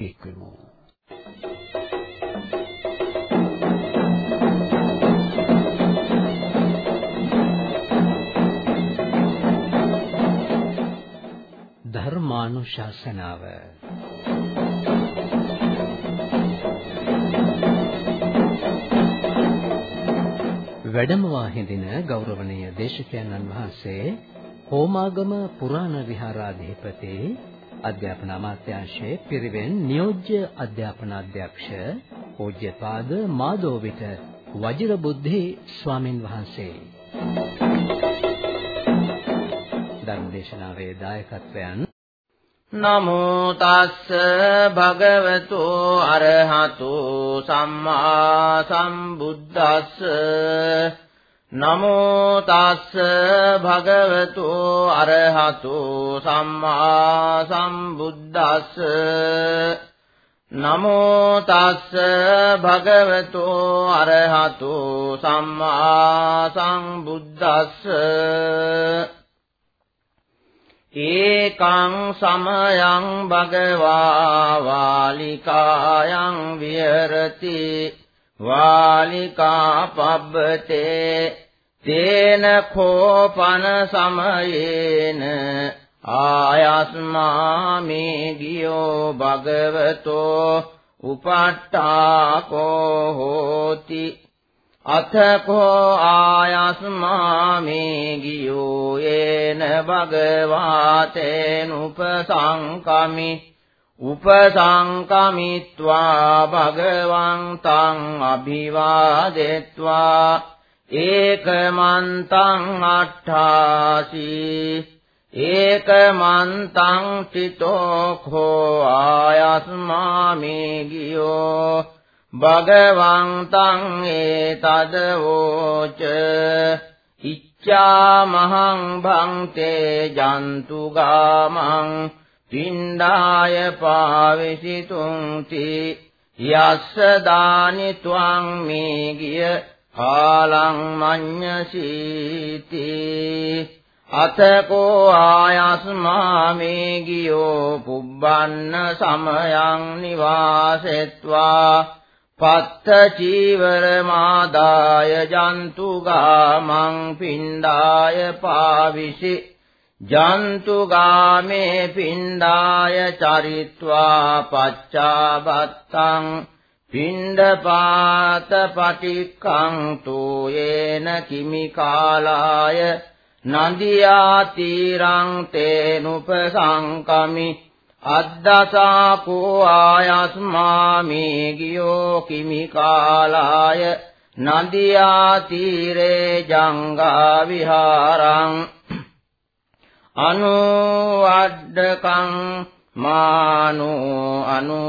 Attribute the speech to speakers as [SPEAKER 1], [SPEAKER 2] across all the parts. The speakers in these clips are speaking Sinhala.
[SPEAKER 1] එක්වෙමු. ධර්මානුශාසනාව වැඩමවා හිඳින ගෞරවනීය දේශකයන්න් වහන්සේ හෝමාගම පුරාණ විහාරාධිපති අධ්‍යාපන අමාත්‍යාංශයේ පිරිවෙන් නියෝජ්‍ය අධ්‍යාපන අධ්‍යක්ෂ පූජ්‍යපාද මාදෝවිත වජිරබුද්ධි ස්වාමින් වහන්සේ. ධර්මදේශනාවේ දායකත්වයන්
[SPEAKER 2] නමෝ තස්ස භගවතු අරහතු සම්මා සම්බුද්දස්ස නමෝ තස්ස භගවතු අරහතු සම්මා සම්බුද්දස්ස. නමෝ තස්ස භගවතු අරහතු සම්මා සම්බුද්දස්ස. ඒකං සමයං භගවා වාලිකායන් විහෙරති. වාලිකා පබ්බතේ තේන කෝපන සමයේන ආයස්මාමේ ගියෝ භගවතෝ උපට්ඨාකෝ හෝති අතකෝ ආයස්මාමේ ගියෝ යේන භගවාතේන උපසංකමි උපසංකමිත්වා භගවං තං අභිවාදෙත්වා ඒකමන්තං අට්ඨාසී ඒකමන්තං චිතෝ khෝ ආයස්මාමේ ගියෝ භගවන්තං ඒතදවෝච ඉච්ඡාමහං භංතේ ජන්තු ගාමං පින්ඩාය පාවිසිතුන්ති. යස්ස දානි ත්වං මේ ගිය කාලං මඤ්ඤසීති. අතකෝ ආයස්මා මේ ගියෝ පුබ්බන්න සමයං නිවාසෙත්වා. පත්ත චීවර මාදාය ජන්තු ගාමං පින්ඩාය පාවිසි ජන්තු ගාමේ පින්ඩාය චරිත්වා පච්චාබත්තං පින්ඩපාත පටික්ඛං තෝයේන කිමිකාලාය නන්දියා තීරං තේනුපසංකමි අද්දසාකෝ ආයස්මාමේ ගියෝ කිමිකාලාය නදියා තීරේ ජංගා විහාරං අනුවඩ්ඩකං මානෝ අනු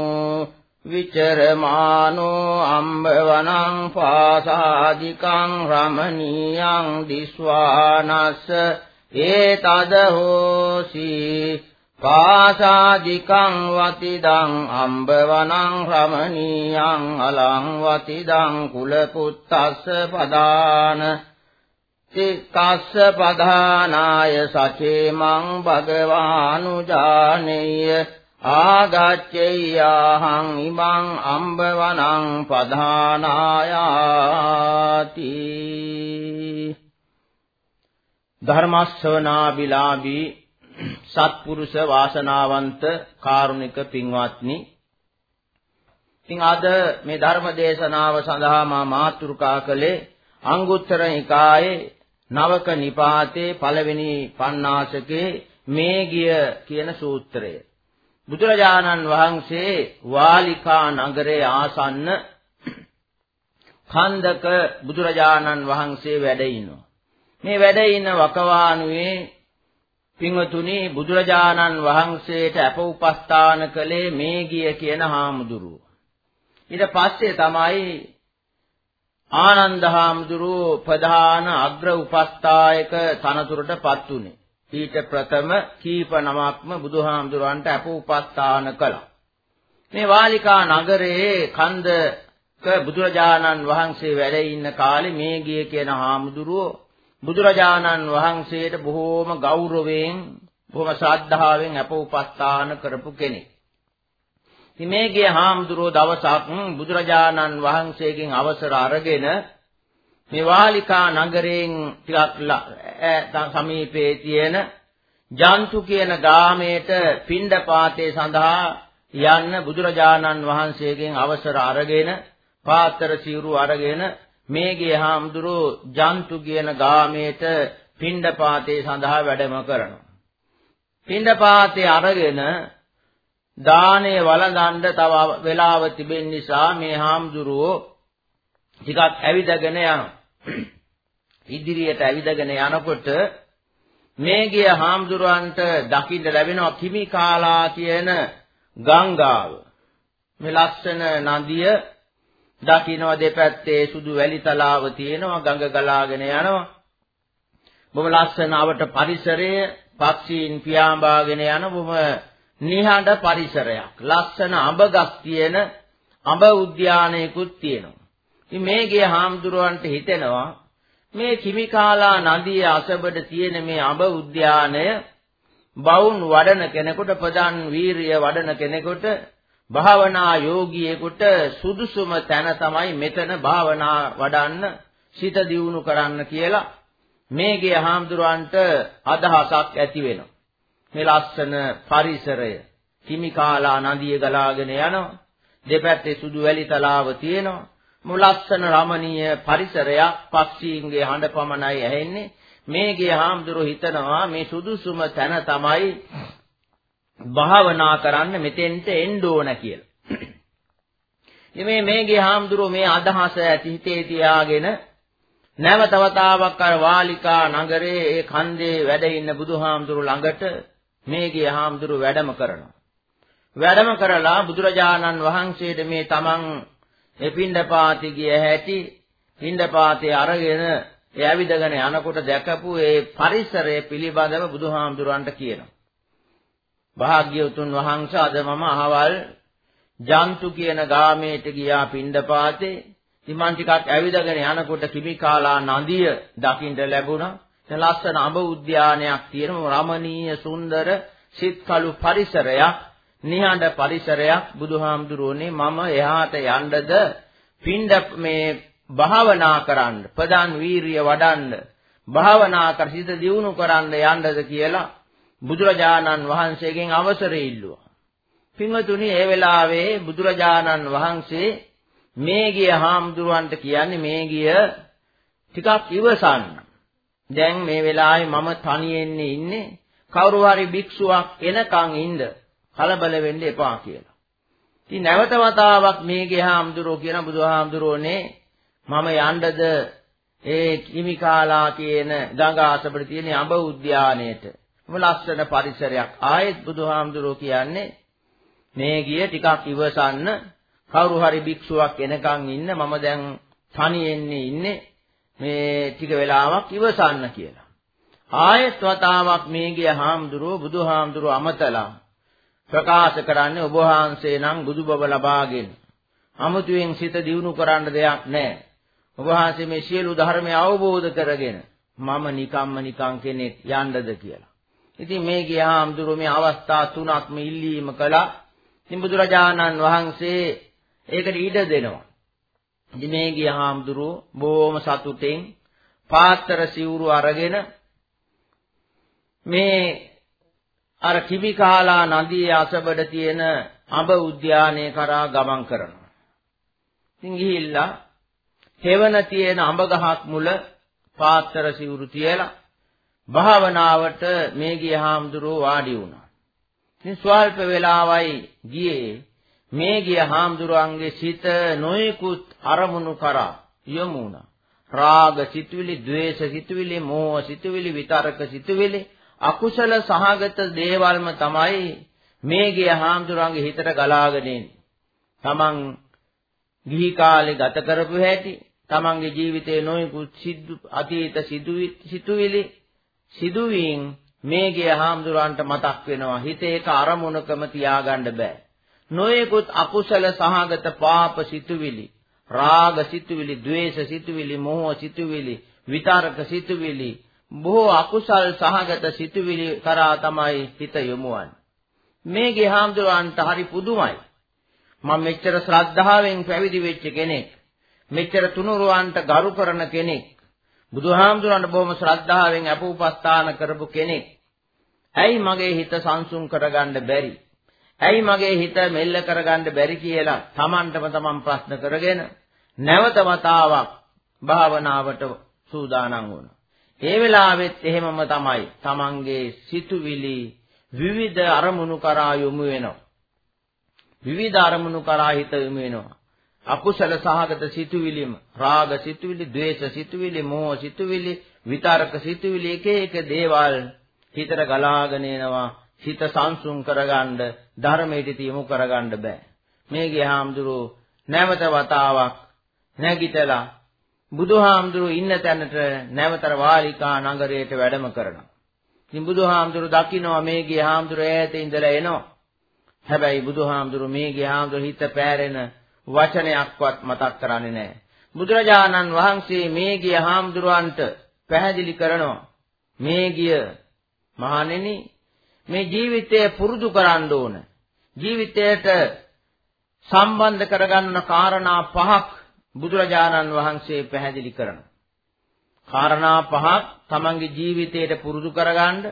[SPEAKER 2] විචරමානෝ අම්බවනං පාසාදිකං රමණීයං දිස්වානස්ස ඒතද හෝසී පාසාදිකං වතිදං අම්බවනං රමණීයං අලං වතිදං කුලපුත්තස්ස පදාන තික්කස්ස පදානාය සචේමං භගවානුජානෙය්‍ය ආගච්ඡේයහං ඉමං අම්බවනං පදානායාති ධර්මස්සවනා බිලාබී සත්පුරුෂ වාසනාවන්ත කාරුණික පින්වත්නි. ඉතින් අද මේ ධර්ම දේශනාව සඳහා මා මාතෘකා කළේ අංගුත්තර නිකායේ නවක නිපාතේ පළවෙනි පණ්ණාසකේ මේ ගිය කියන සූත්‍රය බුදුරජාණන් වහන්සේ වාලිකා නගරයේ ආසන්න කන්දක බුදුරජාණන් වහන්සේ වැඩ ඉනවා මේ වැඩ ඉන වකවානුවේ පින්වතුනි බුදුරජාණන් වහන්සේට අප උපස්ථාන කළේ මේ ගිය කියන හාමුදුරුව. ඊට පස්සේ තමයි ආනන්ද හාමුදුරුව ප්‍රධාන අග්‍ර උපස්ථායක තනතුරටපත් උනේ. ඊට ප්‍රථම කීප නමක්ම බුදුහාමුදුරන්ට අප උපස්ථාන කළා. මේ වාලිකා නගරයේ කන්දක බුදුරජාණන් වහන්සේ වැඩ ඉන්න කාලේ මේ ගිය කියන හාමුදුරුවෝ බුදුරජාණන් වහන්සේට බොහෝම ගෞරවයෙන් බොහොම ශ්‍රද්ධාවෙන් අප උපස්ථාන කරපු කෙනෙක්. ඉතින් මේ ගිය හාමුදුරුවෝ දවසක් බුදුරජාණන් වහන්සේගෙන් අවසර අරගෙන මේ වාලිකා නගරයෙන් ටිකක් සමීපයේ තියෙන ජන්තු කියන ගාමයට පිණ්ඩපාතේ සඳහා යන්න බුදුරජාණන් වහන්සේගෙන් අවසර අරගෙන පාත්‍ර සිවුරු අරගෙන මේ ගේ හාමුදුරුවෝ ජන්තු කියන ගාමයට පිණ්ඩපාතේ සඳහා වැඩම කරනවා. පිණ්ඩපාතේ අරගෙන දානේ වළඳන්න තව වෙලාව තිබෙන නිසා මේ හාමුදුරුවෝ ටිකක් ඇවිදගෙන යනවා. ඉදිරියට ඇවිදගෙන යනකොට මේ ගිය හාමුදුරුවන්ට දකින්න ලැබෙනවා කිමිකාලා කියන ගංගාව. මේ ලස්සන නදිය දකින්න දෙපැත්තේ සුදු වැලි තලාව තියෙනවා ගඟ ගලාගෙන යනවා. බොහොම ලස්සනවට පරිසරය පක්ෂීන් පියාඹාගෙන යන බොහොම නිහඬ පරිසරයක්. ලස්සන අඹ ගස් තියෙන අඹ උද්‍යානයකුත් තියෙනවා. ඉතින් මේ ගේ හාමුදුරුවන්ට හිතෙනවා මේ කිමිකාලා නදියේ අසබඩ තියෙන මේ අඹ උද්‍යානය බවුන් වඩන කෙනෙකුට ප්‍රධාන වීරිය වඩන කෙනෙකුට භාවනා යෝගියෙකුට සුදුසුම තැන තමයි මෙතන භාවනා වඩන්න සිත දියුණු කරන්න කියලා මේගේ හාමුදුරුවන්ට අදහසක් ඇති වෙනවා. මේ ලස්සන පරිසරය කිමිකාලා නදිය ගලාගෙන යනවා. දෙපැත්තේ සුදු වැලි තලාව තියෙනවා. මු ලස්සන රමණීය පරිසරයක් පක්ෂීන්ගේ හඬ පමණයි ඇහෙන්නේ. මේගේ හාමුදුරුවෝ හිතනවා මේ සුදුසුම තැන තමයි භාවනා කරන්න මෙතෙන්ට එන්න ඕන කියලා. ඉතින් මේ මේගේ හාමුදුරුවෝ මේ අදහස ඇති හිතේ තියාගෙන නැවත වතාවක් අර වාලිකා නගරේ ඒ කන්දේ වැඩ ඉන්න බුදුහාමුදුරු ළඟට මේගේ හාමුදුරු වැඩම කරනවා. වැඩම කරලා බුදුරජාණන් වහන්සේට මේ තමන් එපින්ඩපාති ගිය හැටි පින්ඩපාතේ අරගෙන ඒ ඇවිදගෙන යනකොට දැකපු ඒ පරිසරය පිළිබඳව බුදුහාමුදුරන්ට කියනවා. භාග්‍යවතුන් වහන්සේ අද මම අහවල් ජන්තු කියන ගාමයට ගියා පින්ඩපාතේ ඉතින් ටිකක් ඇවිදගෙන යනකොට කිමිකාලා නදිය දකින්න ලැබුණා. ඒ ලස්සන අඹ උද්‍යානයක් තියෙන රමණීය සුන්දර සිත්කලු පරිසරයක්, නිහඬ පරිසරයක් බුදුහාමුදුරුවනේ මම එහාට යන්නද පින්ඩ මේ භාවනා කරන්න, ප්‍රදාන් වීරිය වඩන්න, භාවනා කර සිත දියුණු කරන්න යන්නද කියලා බුදුරජාණන් වහන්සේගෙන් අවසරය ඉල්ලුවා. පින්වතුනි ඒ වෙලාවේ බුදුරජාණන් වහන්සේ මේ ගිය හාමුදුරුවන්ට කියන්නේ මේ ගිය ටිකක් ඉවසන්න. දැන් මේ වෙලාවේ මම තනියෙන් ඉන්නේ කවුරු හරි භික්ෂුවක් එනකන් ඉන්න කලබල වෙන්න එපා කියලා. ඉතින් නැවත වතාවක් මේ ගිය හාමුදුරුවෝ කියන බුදුහාමුදුරුවෝනේ මම යන්නද? ඒ කිමිකාලා කියන ගඟ අසබඩ තියෙන අඹ උද්‍යානයේට. මොන ලස්සන පරිසරයක්. ආයෙත් බුදුහාමුදුරුවෝ කියන්නේ මේ ගිය ටිකක් ඉවසන්න කවුරු හරි භික්ෂුවක් එනකන් ඉන්න මම දැන් තනියෙන්නේ ඉන්නේ මේ ටික වෙලාවක් ඉවසන්න කියලා. ආයෙත් වතාවක් මේ ගිය හාමුදුරුව බුදුහාමුදුරුව අමතලා ප්‍රකාශ කරන්නේ ඔබ වහන්සේ නම් බුදුබව ලබාගෙන අමුතුවෙන් සිත දියුණු කරන්න දෙයක් නැහැ. ඔබ වහන්සේ මේ සියලු ධර්මය අවබෝධ කරගෙන මම නිකම්ම නිකං කෙනෙක් යන්නද කියලා. ඉතින් මේ ගිය හාමුදුරුව මේ අවස්ථා තුනක්ම ඉල්ලීම කළා. ඉතින් බුදුරජාණන් වහන්සේ ඒකට ඉඩ දෙනවා. ඉතින් මේ ගිය හාමුදුරුවෝ බොහොම සතුටෙන් පාත්‍ර සිවුරු අරගෙන මේ අර කිමිකාලා නදියේ අසබඩ තියෙන අඹ උද්‍යානයේ කරා ගමන් කරනවා. ඉතින් ගිහිල්ලා හේවන තියෙන අඹ ගහක් මුල පාත්‍ර සිවුරු තියලා භාවනාවට මේ ගිය හාමුදුරුවෝ වාඩි වුණා. ඉතින් ස්වල්ප වේලාවයි ගියේ මේ ගිය හාමුදුරුවන්ගේ සිත නොයෙකුත් අරමුණු කරා යොමු වුණා. රාග සිතුවිලි, ద్వේෂ සිතුවිලි, මෝහ සිතුවිලි, විතරක සිතුවිලි, අකුසල සහගත දේවල්ම තමයි මේ ගිය හාමුදුරුවන්ගේ හිතට ගලාගෙන එන්නේ. තමන් ගිහි කාලේ ගත කරපු හැටි, තමන්ගේ ජීවිතේ නොයෙකුත් සිද්ධ අතීත සිතුවිලි සිදුවීම් මේ ගිය හාමුදුරුවන්ට මතක් වෙනවා. හිතේ ඒක අරමුණකම තියාගන්න බෑ. නොයෙකුත් අකුසල සහගත පාප සිතුවිලි රාග සිතුවිලි ద్వේෂ සිතුවිලි මෝහ සිතුවිලි විතරක සිතුවිලි බොහෝ අකුසල් සහගත සිතුවිලි කරා තමයි හිත යොමුවන්නේ මේගේ හාමුදුරන්ට හරි පුදුමයි මම මෙච්චර ශ්‍රද්ධාවෙන් පැවිදි වෙච්ච කෙනෙක්. මෙච්චර තුනුරුවන්ට ගරු කරන කෙනෙක්. බුදුහාමුදුරන්ට බොහොම ශ්‍රද්ධාවෙන් අපෝපස්ථාන කරපු කෙනෙක්. ඇයි මගේ හිත සංසුන් කරගන්න බැරි? ඇයි මගේ හිත මෙල්ල කරගන්න බැරි කියලා Tamanටම Taman ප්‍රශ්න කරගෙන නැවත වතාවක් භාවනාවට සූදානම් වුණා. ඒ වෙලාවෙත් එහෙමම තමයි Tamanගේ සිතුවිලි විවිධ අරමුණු කරා යොමු වෙනවා. විවිධ අරමුණු කරා හිත යොමු වෙනවා. අකුසල සහගත සිතුවිලිම රාග සිතුවිලි, ද්වේෂ සිතුවිලි, මෝහ සිතුවිලි, විතරක සිතුවිලි එක එක දේවල් හිතට ගලාගෙන එනවා. හිත සංසුන් කරගන්න ධර්මයට තියමු කරගන්න බෑ. මේ ගියාම්දුරු නැවත වතාවක් නැගිටලා බුදුහාමුදුරු ඉන්න තැනට නැවතර වාලිකා නගරයට වැඩම කරනවා. ඉතින් බුදුහාමුදුරු දකින්නවා මේ ගියාම්දුරු ඈත ඉඳලා එනවා. හැබැයි බුදුහාමුදුරු මේ ගියාම්දුරු හිත පෑරෙන වචනයක්වත් මතක් කරන්නේ නැහැ. බුදුරජාණන් වහන්සේ මේ ගිය හාමුදුරුවන්ට පැහැදිලි කරනවා. මේ ගිය මහණෙනි මේ ජීවිතය පුරුදු කරන්න ඕන. ජීවිතයට සම්බන්ධ කරගන්න කාරණා පහක් බුදුරජාණන් වහන්සේ පැහැදිලි කරනවා. කාරණා පහක් තමන්ගේ ජීවිතයට පුරුදු කරගන්න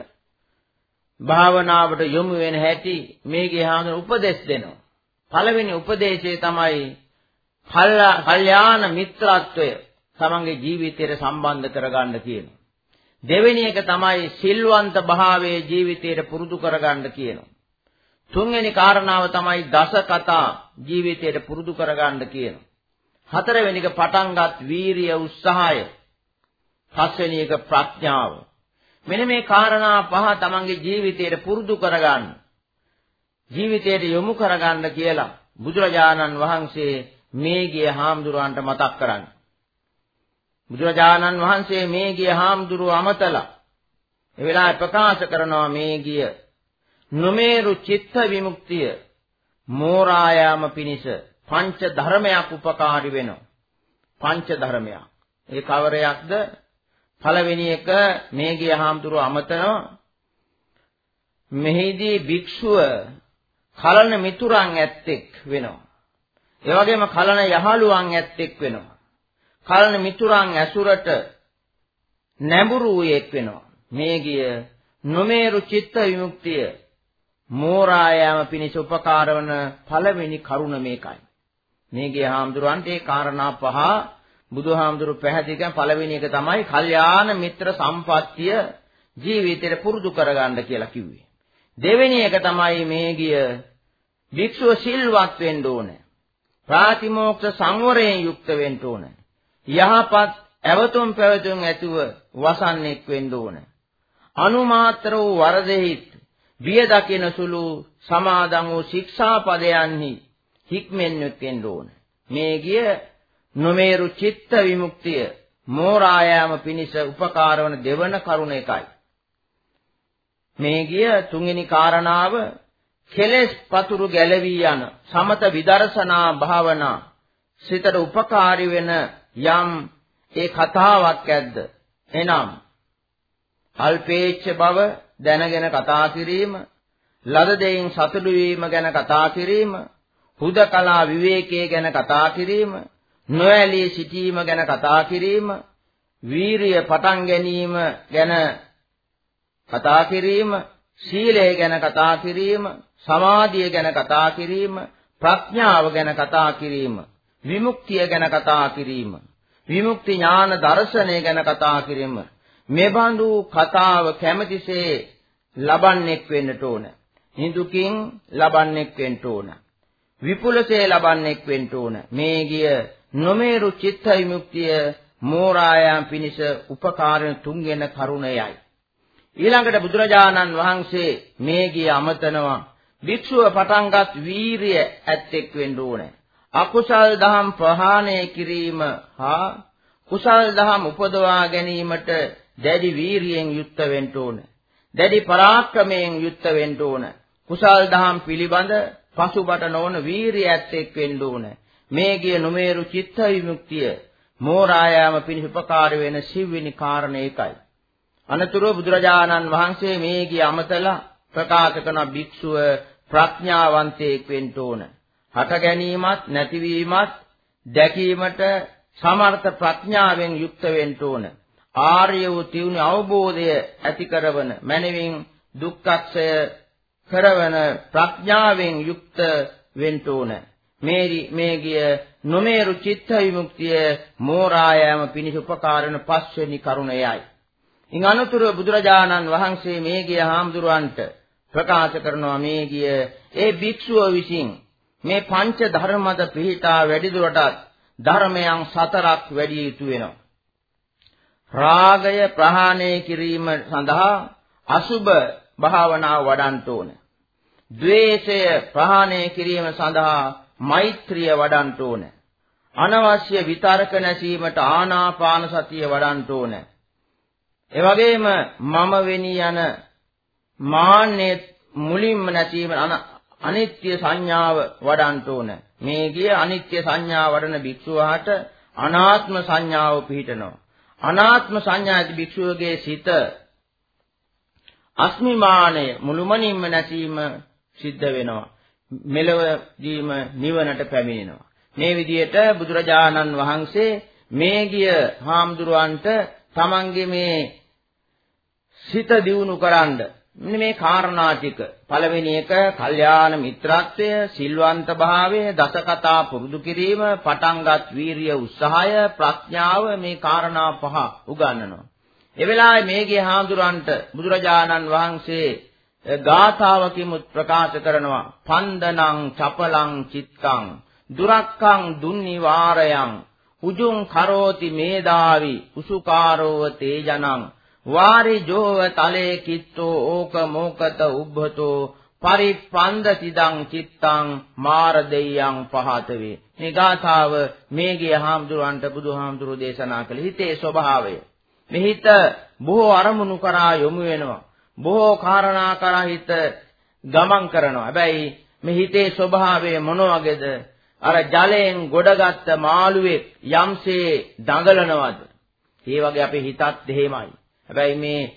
[SPEAKER 2] භාවනාවට යොමු වෙන හැටි මේකේ හාමුදුර උපදෙස් දෙනවා. පළවෙනි උපදේශය තමයි කල්යාණ මිත්‍රත්වය තමන්ගේ ජීවිතයට සම්බන්ධ කරගන්න කියනවා. දෙවෙනි එක තමයි සිල්වන්ත භාවයේ ජීවිතයට පුරුදු කරගන්න කියනවා. තුන්වෙනි කාරණාව තමයි දස කතා ජීවිතයට පුරුදු කරගන්න කියනවා. හතරවෙනි එක පටන්ගත් වීරිය උත්සාහය. පස්වෙනි එක ප්‍රඥාව. මෙන්න මේ කාරණා පහ තමන්ගේ ජීවිතයට පුරුදු කරගන්න. ජීවිතයට යොමු කරගන්න කියලා බුදුරජාණන් වහන්සේ මේ ගිය හාමුදුරුවන්ට මතක් කරන්නේ. බුදුරජාණන් වහන්සේ මේ ගිය හාමුදුරුව අමතලා ඒ වෙලාවේ ප්‍රකාශ කරනවා මේ ගිය නොමේරු චිත්ත විමුක්තිය මෝරායාම පිණිස පංච ධර්මයක් උපකාරී වෙනවා. පංච ධර්මයක්. ඒ කවරයක්ද? පළවෙනි එක මේ ගිය හාමුදුරුව අමතනවා මෙහිදී භික්ෂුව කලන මිතුරන් ඇත්තෙක් වෙනවා. ඒ වගේම කලන යහළුවන් ඇත්තෙක් වෙනවා. කලන මිතුරන් ඇසුරට නැඹුරු වූයෙක් වෙනවා. මේ ගිය නොමේරු චිත්ත විමුක්තිය මෝරායම පිණිස උපකාර වන පළවෙනි කරුණ මේකයි. මේ ගිය හාමුදුරන්ට ඒ කාරණා පහ බුදුහාමුදුරු පැහැදිලි කරන පළවෙනි එක තමයි කල්යාණ මිත්‍ර සම්පත්තිය ජීවිතේට පුරුදු කරගන්න කියලා කිව්වේ. දෙවෙනි එක තමයි මේ ගිය භික්ෂුව සිල්වත් වෙන්න ඕනේ. ප්‍රාතිමෝක්ෂ සංවරයෙන් යුක්ත වෙන්න ඕනේ. යහපත් ඇවතුම් පැවතුම් ඇතුව වසන්නෙක් වෙන්න ඕනේ. අනුමාත්‍ර වූ වරදෙහිත් බිය දකින සුළු සමාදන් වූ ශික්ෂාපදයන්හි හික්මෙන්නෙක් වෙන්න ඕනේ. මේ ගිය නොමේරු චිත්ත විමුක්තිය මෝරායාම පිණිස උපකාර වන දෙවන කරුණ එකයි. මේ ගිය තුන්වෙනි කාරණාව කෙලෙස් පතුරු ගැලවී යන සමත විදර්ශනා භාවනා සිතට උපකාරී වෙන යම් ඒ කතාවක් ඇද්ද එනම් අල්පේච්ඡ බව දැනගෙන කතා කිරීම ලද දෙයින් සතුටු වීම ගැන කතා කිරීම හුදකලා විවේකයේ ගැන කතා කිරීම නොඇලී සිටීම ගැන කතා කිරීම වීරිය පටන් ගැනීම ගැන කතා කිරීම සීලය ගැන කතා කිරීම සමාධිය ගැන කතා කිරීම, ප්‍රඥාව ගැන කතා කිරීම, විමුක්තිය ගැන කතා කිරීම, විමුක්ති ඥාන දර්ශනය ගැන කතා කිරීම. මෙබඳු කතාව කැමැතිසේ ලබන්නෙක් වෙන්නට ඕන. හිඳුකින් ලබන්නෙක් වෙන්න ඕන. විපුලසේ ලබන්නෙක් වෙන්න ඕන. මේ ගිය නොමේරු චිත්ත විමුක්තිය මෝරායන් පිනිස උපකාරණ තුන්ගෙන කරුණයයි. ඊළඟට බුදුරජාණන් වහන්සේ මේ ගිය අමතනවා භික්ෂුව පටන්ගත් වීරිය ඇත්තෙක් වෙන්න ඕනේ. අකුසල් දහම් ප්‍රහාණය කිරීම හා කුසල් දහම් උපදවා ගැනීමට දැඩි වීරියෙන් යුක්ත වෙන්න ඕනේ. දැඩි පරාක්‍රමයෙන් යුක්ත වෙන්න ඕනේ. කුසල් දහම් පිළිබඳ පසුබට නොවන වීරිය ඇත්තෙක් වෙන්න ඕනේ. මේ ගිය නොමේරු චිත්ත විමුක්තිය මෝරායාම පිණිස උපකාර වෙන සිව්වෙනි කාරණේ එකයි. අනතුරුව බුදුරජාණන් වහන්සේ මේ ගිය අමතලා ප්‍රකාශ කරන භික්ෂුව ප්‍රඥාවන්තයෙක් වෙන්න ඕන. හට ගැනීමත් නැතිවීමත් දැකීමට සමර්ථ ප්‍රඥාවෙන් යුක්ත වෙන්න ඕන. ආර්ය වූ තියුණු අවබෝධය ඇති කරවන මනවින් දුක්ඛක්ෂය කරවන ප්‍රඥාවෙන් යුක්ත වෙන්න ඕන. මේරි මේ ගිය නොමේරු චිත්ත විමුක්තිය මෝරායම පිණිස උපකාරන පස්වෙනි කරුණයයි. ඉන් අනුතුරු බුදුරජාණන් වහන්සේ මේ ගිය හාමුදුරුවන්ට ප්‍රකාශ කරනවා මේ ගිය ඒ භික්ෂුව විසින් මේ පංච ධර්මද පිහිටා වැඩි දුරටත් ධර්මයන් සතරක් වැඩි යුතු වෙනවා. රාගය ප්‍රහාණය කිරීම සඳහා අසුබ භාවනාව වඩන්න ඕන. ද්වේෂය ප්‍රහාණය කිරීම සඳහා මෛත්‍රිය වඩන්න ඕන. අනවශ්‍ය විතර්ක නැසීමට ආනාපාන සතිය වඩන්න ඕන. ඒ වගේම මම වෙනි යන මාන්නේ මුලින්ම නැතිවීම අනිත්‍ය සංඥාව වඩන්න ඕන. මේ ගිය අනිත්‍ය සංඥා වඩන භික්ෂුවාට අනාත්ම සංඥාව පිහිටනවා. අනාත්ම සංඥා ඇති භික්ෂුවගේ සිත අස්මිමානය මුළුමනින්ම නැසීම සිද්ධ වෙනවා. මෙලවදීම නිවනට පැමිණෙනවා. මේ විදිහට බුදුරජාණන් වහන්සේ මේ ගිය හාමුදුරුවන්ට තමන්ගේ මේ සිත දියුණු කරන්න මෙන්න මේ කාරණා ටික පළවෙනි එක කල්යාණ මිත්‍රත්වය සිල්වන්ත භාවය දසකතා පුරුදු කිරීම පටන්ගත් වීරිය උත්සාහය ප්‍රඥාව මේ කාරණා පහ උගන්වනවා ඒ වෙලාවේ මේගේ හාමුදුරන්ට බුදුරජාණන් වහන්සේ ගාථාවකින් ප්‍රකාශ කරනවා පන්දනං චපලං චිත්තං දුරක්ඛං දුන්නිවාරයං උජුං කරෝති මේදාවි උසුකාරෝව තේජනං වාරි ජෝව තලේ කිත්තෝ ඕක මොකත උබ්බතෝ පරිප්පන්ද සිදං චිත්තං මාර දෙයයන් පහත වේ මේ ගාථාව මේගේ හාමුදුරන්ට බුදුහාමුදුරු දේශනා කළ. හිතේ ස්වභාවය. මේ හිත බොහෝ අරමුණු කරා යොමු වෙනවා. බොහෝ කාරණා කරා හිත ගමන් කරනවා. හැබැයි මේ හිතේ ස්වභාවය මොන වගේද? අර ජලයෙන් ගොඩගත්ත මාළුවෙක් යම්සේ දඟලනවද? ඒ වගේ අපේ හිතත් එහෙමයි. හැබැයි මේ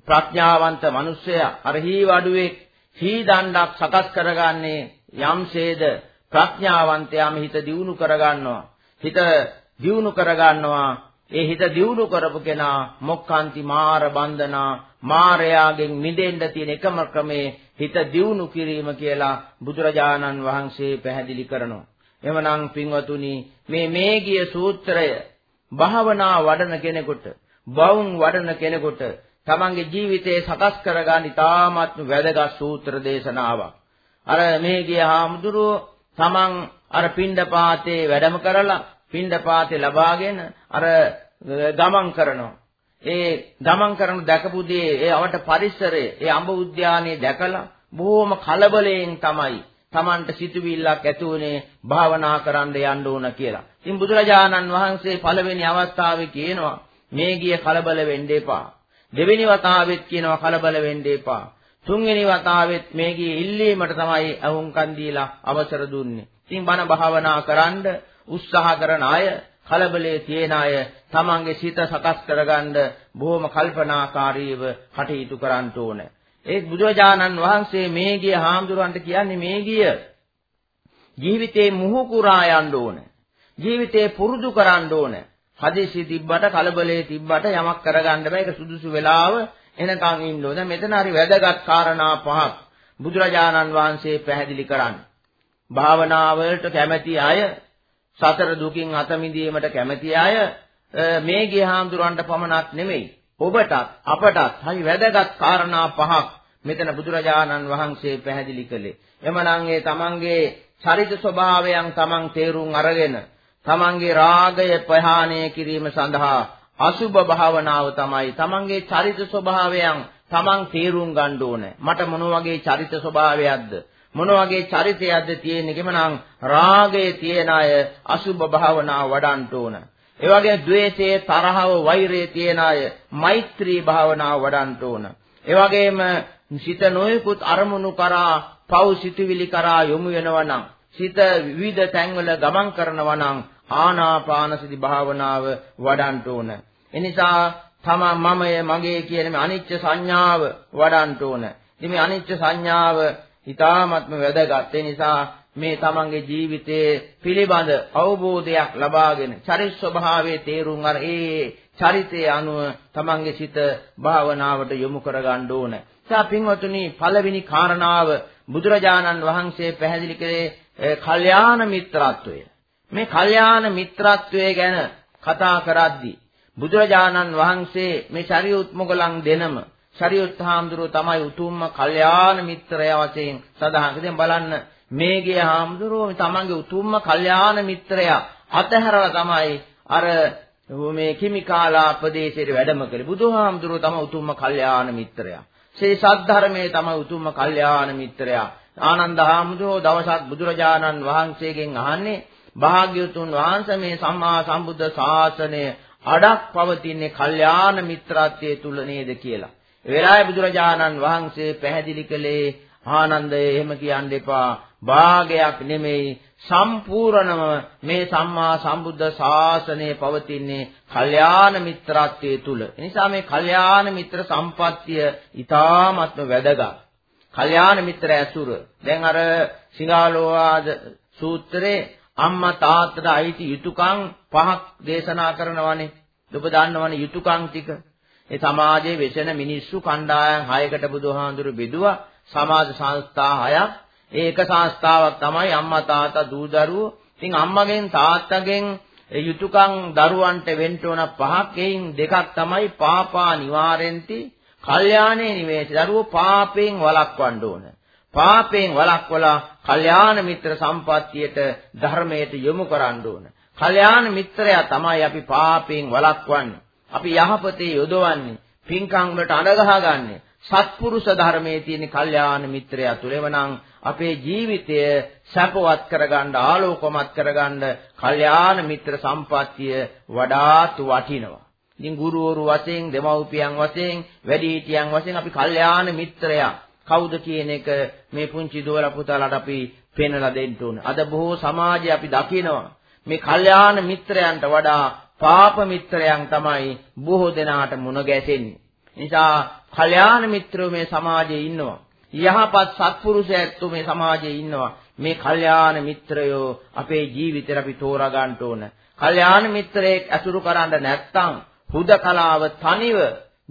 [SPEAKER 2] ප්‍රඥාවන්ත මිනිසයා අර හීවඩුවේ හී දණ්ඩක් සකස් කරගන්නේ යම්සේද? ප්‍රඥාවන්තයාම හිත දියුණු කරගන්නවා. හිත දියුණු කරගන්නවා. ඒ හිත දියුණු කරපු කෙනා මොක්කාන්ති මාර බන්ධනා මාරයාගෙන් මිදෙන්න තියෙන එකම ක්‍රමේ හිත දියුණු කිරීම කියලා බුදුරජාණන් වහන්සේ පැහැදිලි කරනවා. එවනම් පින්වතුනි මේ මේගිය සූත්‍රය භාවනා වඩන කෙනෙකුට බවුන් වඩන කෙනෙකුට තමන්ගේ ජීවිතේ සකස් කරගන්න ඉතාමත් වැදගත් සූත්‍ර දේශනාවක්. අර මේ ගිය හාමුදුරුවෝ තමන් අර පිණ්ඩපාතේ වැඩම කරලා පිණ්ඩපාතේ ලබාගෙන අර ගමන් කරනවා. ඒ ගමන් කරන දැකපු දේ ඒ අවට පරිසරය ඒ අඹ උද්‍යානයේ දැකලා බොහොම කලබලයෙන් තමයි Tamanට සිතුවිල්ලක් ඇති උනේ භාවනා කරන්න යන්න ඕන කියලා. ඉතින් බුදුරජාණන් වහන්සේ පළවෙනි අවස්ථාවේ කියනවා මේ ගිය කලබල වෙන්න එපා. දෙවෙනි වතාවෙත් කියනවා කලබල වෙන්න එපා. තුන්වෙනි වතාවෙත් මේ ගිය ඉල්ලීමට තමයි අහුම්කන් දීලා අවසර දුන්නේ. ඉතින් බණ භාවනා කරන්න උත්සාහ කරන අය කලබලයේ තියෙන අය තමන්ගේ සිත සකස් කරගන්න බොහොම කල්පනාකාරීව කටයුතු කරන්න ඕනේ. ඒ බුදුරජාණන් වහන්සේ මේ ගිය හාමුදුරන්ට කියන්නේ මේ ගිය ජීවිතේ මුහුකුරා යන්න ඕනේ. ජීවිතේ පුරුදු කරන්න ඕනේ. හදිසි තිබ්බට කලබලේ තිබ්බට යමක් කරගන්න බෑ ඒක සුදුසු වෙලාව එනකන් ඉන්න ඕන. මෙතන හරි වැදගත් කාරණා පහක් බුදුරජාණන් වහන්සේ පැහැදිලි කරන්නේ. භාවනාවලට කැමැති අය සතර දුකින් අත මිදීමට කැමැති අය මේ ගිහාඳුරන්ට පමණක් නෙමෙයි ඔබටත් අපටත් හරි වැදගත් කාරණා පහක් මෙතන බුදුරජාණන් වහන්සේ පැහැදිලි කළේ. එමනම් ඒ තමන්ගේ චරිත ස්වභාවයන් තමන් තේරුම් අරගෙන තමන්ගේ රාගය ප්‍රහාණය කිරීම සඳහා අසුබ භාවනාව තමයි තමන්ගේ චරිත ස්වභාවයන් තමන් තේරුම් ගන්න ඕනේ. මට මොන වගේ චරිත ස්වභාවයක්ද? මොන වගේ චරිතයක්ද තියෙන්නේ කියමනම් රාගයේ තියෙන අය අසුබ භාවනාව වඩන්න ඕන. ඒ වගේ ද්වේෂයේ තරහව වෛරයේ තියෙන අය මෛත්‍රී භාවනාව වඩන්න ඕන. ඒ වගේම සිත නොයෙකුත් අරමුණු කරා පව් සිතුවිලි කරා යොමු වෙනවා නම් සිත විවිධ තැන්වල ගමන් කරනවා නම් ආනාපානසති භාවනාව වඩන්න ඕන. එනිසා තමා මමය මගේ කියන මේ අනිච්ච සංඥාව වඩන්න ඕන. ඉතින් මේ අනිච්ච සංඥාව ඊ타ත්ම වැදගත්. ඒ නිසා මේ තමන්ගේ ජීවිතයේ පිළිබඳ අවබෝධයක් ලබාගෙන චරිත ස්වභාවයේ තේරුම් අර ඒ චරිතයේ අනුව තමන්ගේ සිත භාවනාවට යොමු කරගන්න ඕන. තා පින්වතුනි පළවෙනි කාරණාව බුදුරජාණන් වහන්සේ පැහැදිලි කළේ කල්යාණ මිත්‍රත්වය. මේ කල්යාණ මිත්‍රත්වය ගැන කතා කරද්දී බුදුරජාණන් වහන්සේ මේ ශරියුත් මොගලන් දෙනම ශරියුත් හාමුදුරුව තමයි උතුම්ම කල්යාණ මිත්‍රය වශයෙන් සඳහන් කරගෙන බලන්න මේගේ හාමුදුරුව තමන්ගේ උතුම්ම කල්යාණ මිත්‍රයා අතහැරලා තමයි අර මේ කිමිකාලා ප්‍රදේශයේ වැඩම කළේ බුදුහාමුදුරුව තමයි උතුම්ම කල්යාණ මිත්‍රයා. ශ්‍රී සද්ධර්මයේ තමයි උතුම්ම කල්යාණ මිත්‍රයා. ආනන්ද හාමුදුරුව දවසක් බුදුරජාණන් වහන්සේගෙන් අහන්නේ භාග්‍යවතුන් වහන්සේ මේ සම්මා සම්බුද්ධ ශාසනය අඩක් පවතින්නේ කල්යාණ මිත්‍රත්වයේ තුල නේද? කියලා. ඒ වෙලාවේ බුදුරජාණන් වහන්සේ පැහැදිලි කළේ ආනන්දය එහෙම කියන්න එපා. භාගයක් නෙමෙයි සම්පූර්ණම මේ සම්මා සම්බුද්ධ ශාසනය පවතින්නේ කල්යාණ මිත්‍රත්වයේ තුල. ඒ නිසා මේ කල්යාණ මිත්‍ර සම්පත්තිය ඊ타ත්ම වැදගත්. කල්යාණ මිත්‍ර ඇසුර. දැන් අර සිංහලෝවාද සූත්‍රයේ අම්මා තාත්තට අයිති යුතුයකම් පහක් දේශනා කරනවානේ. ඔබ දන්නවනේ යුතුයකම් ටික. ඒ සමාජයේ වෙසෙන මිනිස්සු කණ්ඩායම් 6කට බුදුහාඳුරු බෙදුවා. සමාජ සංස්ථා 6ක්. ඒක සංස්ථාවක් තමයි අම්මා තාත්තා දූ දරුවෝ. ඉතින් අම්මගෙන් තාත්තගෙන් යුතුයකම් දරුවන්ට වෙන්න ඕන පහක්. එයින් දෙකක් තමයි පාපා නිවාරෙන්ති, කල්යාණේ නිවේශ. දරුවෝ පාපයෙන් වළක්වන්න ඕන. පාපයෙන් වළක්වලා කල්යාණ මිත්‍ර සම්පත්තියට ධර්මයට යොමු කරන්න ඕන. කල්යාණ මිත්‍රයා තමයි අපි පාපයෙන් වළක්වන්නේ. අපි යහපතේ යොදවන්නේ. පින්කම් වලට අඳගහගන්නේ. සත්පුරුෂ ධර්මයේ තියෙන කල්යාණ මිත්‍රයා තුලෙවනම් අපේ ජීවිතය සැපවත් කරගන්න ආලෝකමත් කරගන්න කල්යාණ මිත්‍ර සම්පත්තිය වඩාත් වටිනවා. ඉතින් ගුරුවරු වශයෙන් දෙමව්පියන් වශයෙන් වැඩිහිටියන් වශයෙන් අපි කල්යාණ මිත්‍රයා කවුද කියන එක මේ පුංචි දුවල පුතාලට අපි පෙන්වලා දෙන්න ඕනේ. අද බොහෝ සමාජයේ අපි දකිනවා මේ කල්යාණ මිත්‍රයන්ට වඩා පාප මිත්‍රයන් තමයි බොහෝ දෙනාට මුණ ගැසෙන්නේ. නිසා කල්යාණ මිත්‍රයෝ මේ සමාජයේ ඉන්නවා. යහපත් සත්පුරුෂයෝ මේ සමාජයේ ඉන්නවා. මේ කල්යාණ මිත්‍රයෝ අපේ ජීවිතේ අපි තෝරා ගන්න ඕන. කල්යාණ මිත්‍රයෙක් අසුරු කරන්න නැත්නම් හුදකලාව තනිව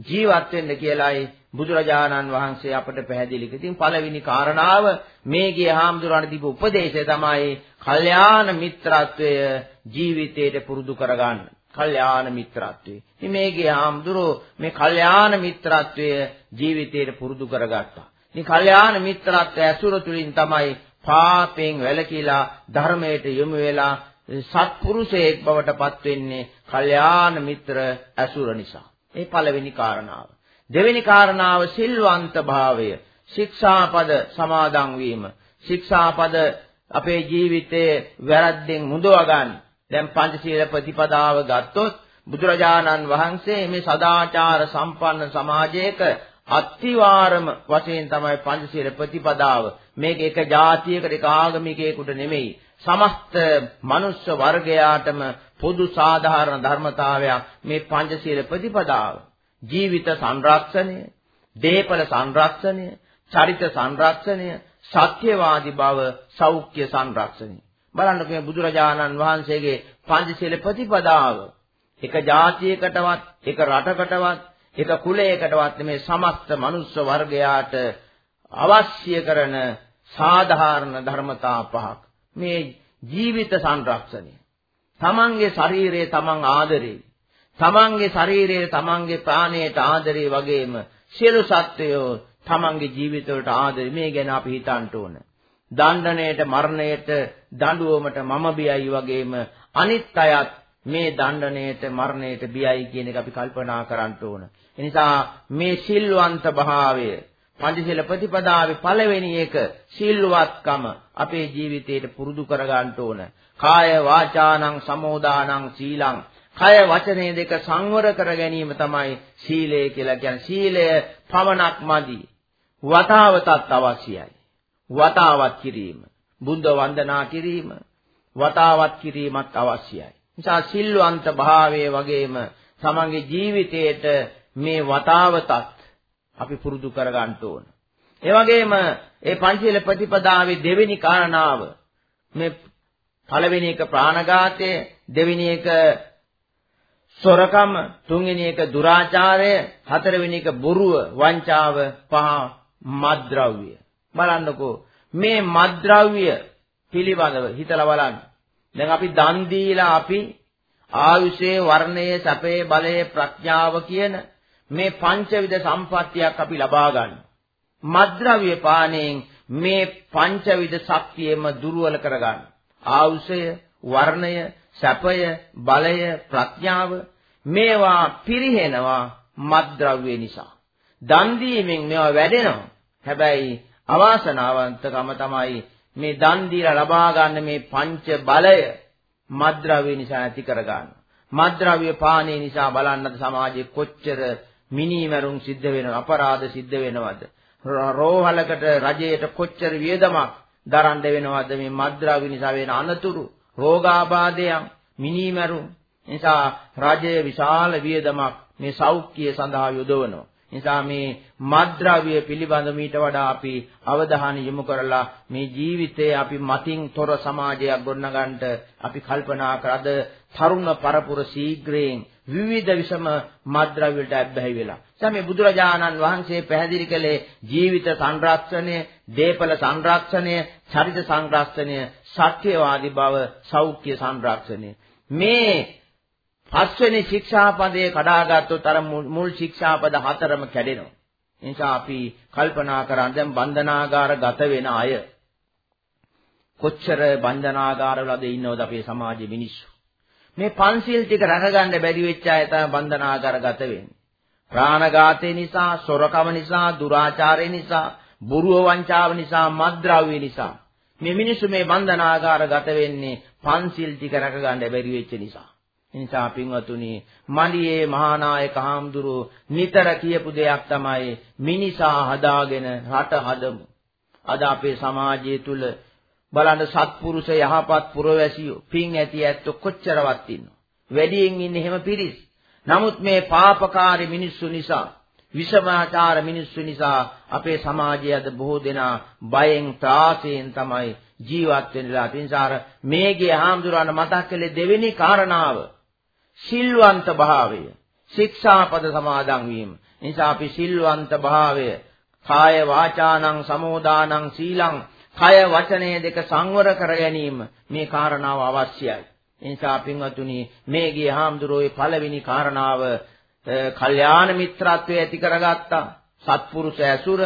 [SPEAKER 2] ජීවත් වෙන්න කියලායි බුදුරජාණන් වහන්සේ අපට පැහැදිලි කළේ. ඉතින් පළවෙනි කාරණාව මේ ගිය හාමුදුරන්ට දීපු උපදේශය තමයි කල්යාණ මිත්‍රත්වය ජීවිතයට පුරුදු කරගන්න. කල්යාණ මිත්‍රත්වය. ඉතින් මේ ගිය හාමුදුරෝ මේ කල්යාණ මිත්‍රත්වය ජීවිතයට පුරුදු කරගත්තා. ඉතින් කල්යාණ මිත්‍රත්වය ඇසුර තුලින් තමයි පාපයෙන් වැළකීලා ධර්මයට යොමු වෙලා සත්පුරුෂයෙක් බවට පත් වෙන්නේ කල්යාණ මිත්‍ර ඇසුර නිසා. මේ පළවෙනි කාරණාව. දෙවෙනි කාරණාව සිල්වන්ත භාවය. ශික්ෂාපද සමාදන් වීම. ශික්ෂාපද අපේ ජීවිතයේ වැරද්දෙන් මුදව ගන්න. දැන් පංචශීල ප්‍රතිපදාව ගත්තොත් බුදුරජාණන් වහන්සේ මේ සදාචාර සම්පන්න සමාජයක අත්තිවාරම වශයෙන් තමයි පංචශීල ප්‍රතිපදාව. මේක එක ජාතියකට එක ආගමිකයෙකුට නෙමෙයි. සමස්ත මනුෂ්‍ය වර්ගයාටම පොදු සාධාරණ ධර්මතාවයක් මේ පංචශීල ප්‍රතිපදාව. ජීවිත සංරක්ෂණය, දේපල සංරක්ෂණය, චරිත සංරක්ෂණය, සත්‍යවාදී බව, සෞඛ්‍ය සංරක්ෂණය. බලන්න මේ බුදුරජාණන් වහන්සේගේ පංචශීල ප්‍රතිපදාව එක ජාතියකටවත්, එක රටකටවත්, එක කුලයකටවත් මේ සමස්ත මනුෂ්‍ය වර්ගයාට අවශ්‍ය කරන සාධාරණ ධර්මතා පහක්. මේ ජීවිත සංරක්ෂණය. තමන්ගේ ශරීරය තමන් ආදරේ. තමන්ගේ ශරීරය තමන්ගේ ප්‍රාණයට ආදරේ වගේම සියලු සත්වයෝ තමන්ගේ ජීවිතවලට ආදරේ මේ ගැන අපි හිතන්න ඕන. දණ්ඩණයට මරණයට දඬුවමට මම බියයි වගේම අනිත් අයත් මේ දණ්ඩණයට මරණයට බියයි කියන එක අපි කල්පනා කරන්න ඕන. එනිසා මේ සිල්වන්ත භාවය පංචශීල ප්‍රතිපදාවේ පළවෙනි එක සිල්වත්කම අපේ ජීවිතයට පුරුදු කර ගන්න ඕන. කාය වාචානං සමෝදානං සීලං කය වචනේ දෙක සංවර කර ගැනීම තමයි සීලය කියලා කියන්නේ. සීලය පමණක් මදි. වතාවතත් අවශ්‍යයි. වතාවත් කිරීම, බුද්ධ වන්දනා කිරීම, වතාවත් කිරීමත් අවශ්‍යයි. නිසා සිල්වන්ත භාවයේ වගේම තමන්ගේ ජීවිතයේට මේ වතාවතත් අපි පුරුදු කර ගන්න ඕන. ඒ වගේම ඒ පංචශීල ප්‍රතිපදාවේ දෙවෙනි කාරණාව මේ පළවෙනි එක ප්‍රාණඝාතය, දෙවෙනි එක සොරකම, තුන්වෙනි එක දුරාචාරය, හතරවෙනි එක බොරුව, වංචාව, පහ මද්ද්‍රව්‍ය. බලන්නකෝ මේ මද්ද්‍රව්‍ය පිළිබඳව හිතලා බලන්න. දැන් අපි දන් දීලා අපි ආයුෂයේ වර්ණයේ සැපේ බලයේ ප්‍රඥාව කියන මේ පංචවිධ සම්පත්තියක් අපි ලබා ගන්නවා. මද්ද්‍රව්‍ය පාණයෙන් මේ පංචවිධ ශක්තියෙම දුර්වල කරගන්න. ආයුෂය, වර්ණය, සැපය, බලය, ප්‍රඥාව මේවා පිරිහෙනවා මද්ද්‍රව්‍ය නිසා. දන් දීමෙන් මේවා වැඩෙනවා. හැබැයි අවාසනාවන්තකම තමයි මේ දන් දීලා ලබා ගන්න මේ පංච බලය මද්ද්‍රව්‍ය නිසා ඇති කරගන්න. මද්ද්‍රව්‍ය පානය නිසා බලන්නද සමාජයේ කොච්චර මිනිමරුන් සිද්ධ වෙනවද අපරාධ සිද්ධ වෙනවද? රෝහලකට රජයට කොච්චර වියදමක් දරන්න වෙනවද? මේ මද්ද්‍රව්‍ය නිසා වෙන අනතුරු රෝගාබාධයන් මිනිමරුන් නිසා රජය විශාල වියදමක් මේ සෞඛ්‍ය සඳහා යොදවනවා. නිසා මේ මද්ද්‍රව්‍ය පිළිබඳ මීට වඩා අපි අවධානය යොමු කරලා මේ ජීවිතේ අපි මතින් තොර සමාජයක් ගොඩනගන්නට අපි කල්පනා කරද තරුණ පරපුර ශීඝ්‍රයෙන් විවිධ විෂම මද්ද්‍රව්‍ය වලට ඇබ්බැහි වෙලා. දැන් මේ බුදුරජාණන් වහන්සේ පැහැදිලි කළේ ජීවිත සංරක්ෂණය, දේපල සංරක්ෂණය, චරිත සංරක්ෂණය, සත්‍යවාදී බව, සෞඛ්‍ය සංරක්ෂණය. මේ පස්වෙනි ශික්ෂාපදයේ කඩාගත්තොත් අර මුල් ශික්ෂාපද හතරම කැඩෙනවා. නිසා අපි කල්පනා කරන් දැන් බන්ධනාගාර ගත වෙන අය කොච්චර බන්ධනාගාරවලද ඉන්නවද අපේ සමාජයේ මිනිස්සු. මේ පන්සිල් ටික රැකගන්න බැරි වෙච්ච අය තමයි බන්ධනාගාර ගත වෙන්නේ. ප්‍රාණඝාතය නිසා, සොරකම නිසා, දුරාචාරය නිසා, බොරුව වංචාව නිසා, මද්ද්‍රව්‍ය නිසා මේ මිනිස්සු මේ බන්ධනාගාර ගත වෙන්නේ පන්සිල් ටික රැකගන්න බැරි වෙච්ච නිසා. එනිසා පින්වතුනි මණ්ඩියේ මහානායක හාමුදුරුව නිතර කියපු දෙයක් තමයි මිනිසා හදාගෙන රට හදමු. අද අපේ සමාජය තුල බලන්න සත්පුරුෂ යහපත් පුරවැසියෝ පින් ඇති ඇත්තෝ කොච්චරවත් ඉන්නව. වැඩියෙන් ඉන්නේ එහෙම පිරිස්. නමුත් මේ පාපකාරී මිනිස්සු නිසා විෂමාචාර මිනිස්සු නිසා අපේ සමාජයේ අද බොහෝ දෙනා බයෙන් ත්‍රාසයෙන් තමයි ජීවත් වෙන්නලා තින්සාර මේගේ හාමුදුරන මතක් කළේ දෙවෙනි කාරණාව සිල්වන්ත භාවය. ශික්ෂාපද සමාදන් වීම. නිසා අපි සිල්වන්ත භාවය. කාය වාචානං සමෝදානං සීලං. කය වචනය දෙක සංවර කර ගැනීම මේ කාරණාව අවශ්‍යයි. එනිසා පින්වතුනි මේ ගිය හාමුදුරුවෝ පළවෙනි කාරණාව කල්යාණ මිත්‍රත්වයේ ඇති කරගත්තා. සත්පුරුෂ ඇසුර.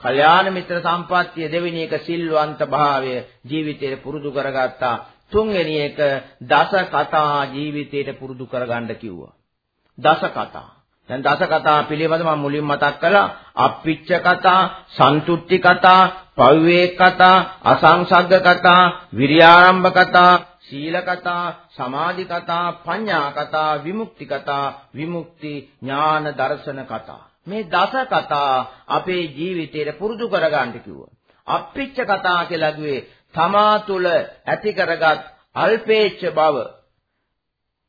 [SPEAKER 2] කල්යාණ මිත්‍ර සම්පත්තිය දෙවෙනි එක සිල්වන්ත භාවය ජීවිතේ පුරුදු කරගත්තා. තුන්වෙනි එක දස කතා ජීවිතයට පුරුදු කරගන්න කිව්වා. දස කතා. දැන් දස කතා පිළිබඳව මම මුලින් මතක් කළා. අප්පිච්ච කතා, සන්තුට්ටි කතා, පවිවේක කතා, අසංසග්ග කතා, විරියාරම්භ කතා, සීල කතා, සමාධි කතා, පඤ්ඤා කතා, විමුක්ති කතා, විමුක්ති ඥාන දර්ශන කතා. මේ දස කතා අපේ ජීවිතේට පුරුදු කරගන්න කිව්වා. අප්පිච්ච කතා කියලා කිව්වේ තමා තුළ ඇති කරගත් අල්පේච්ඡ බව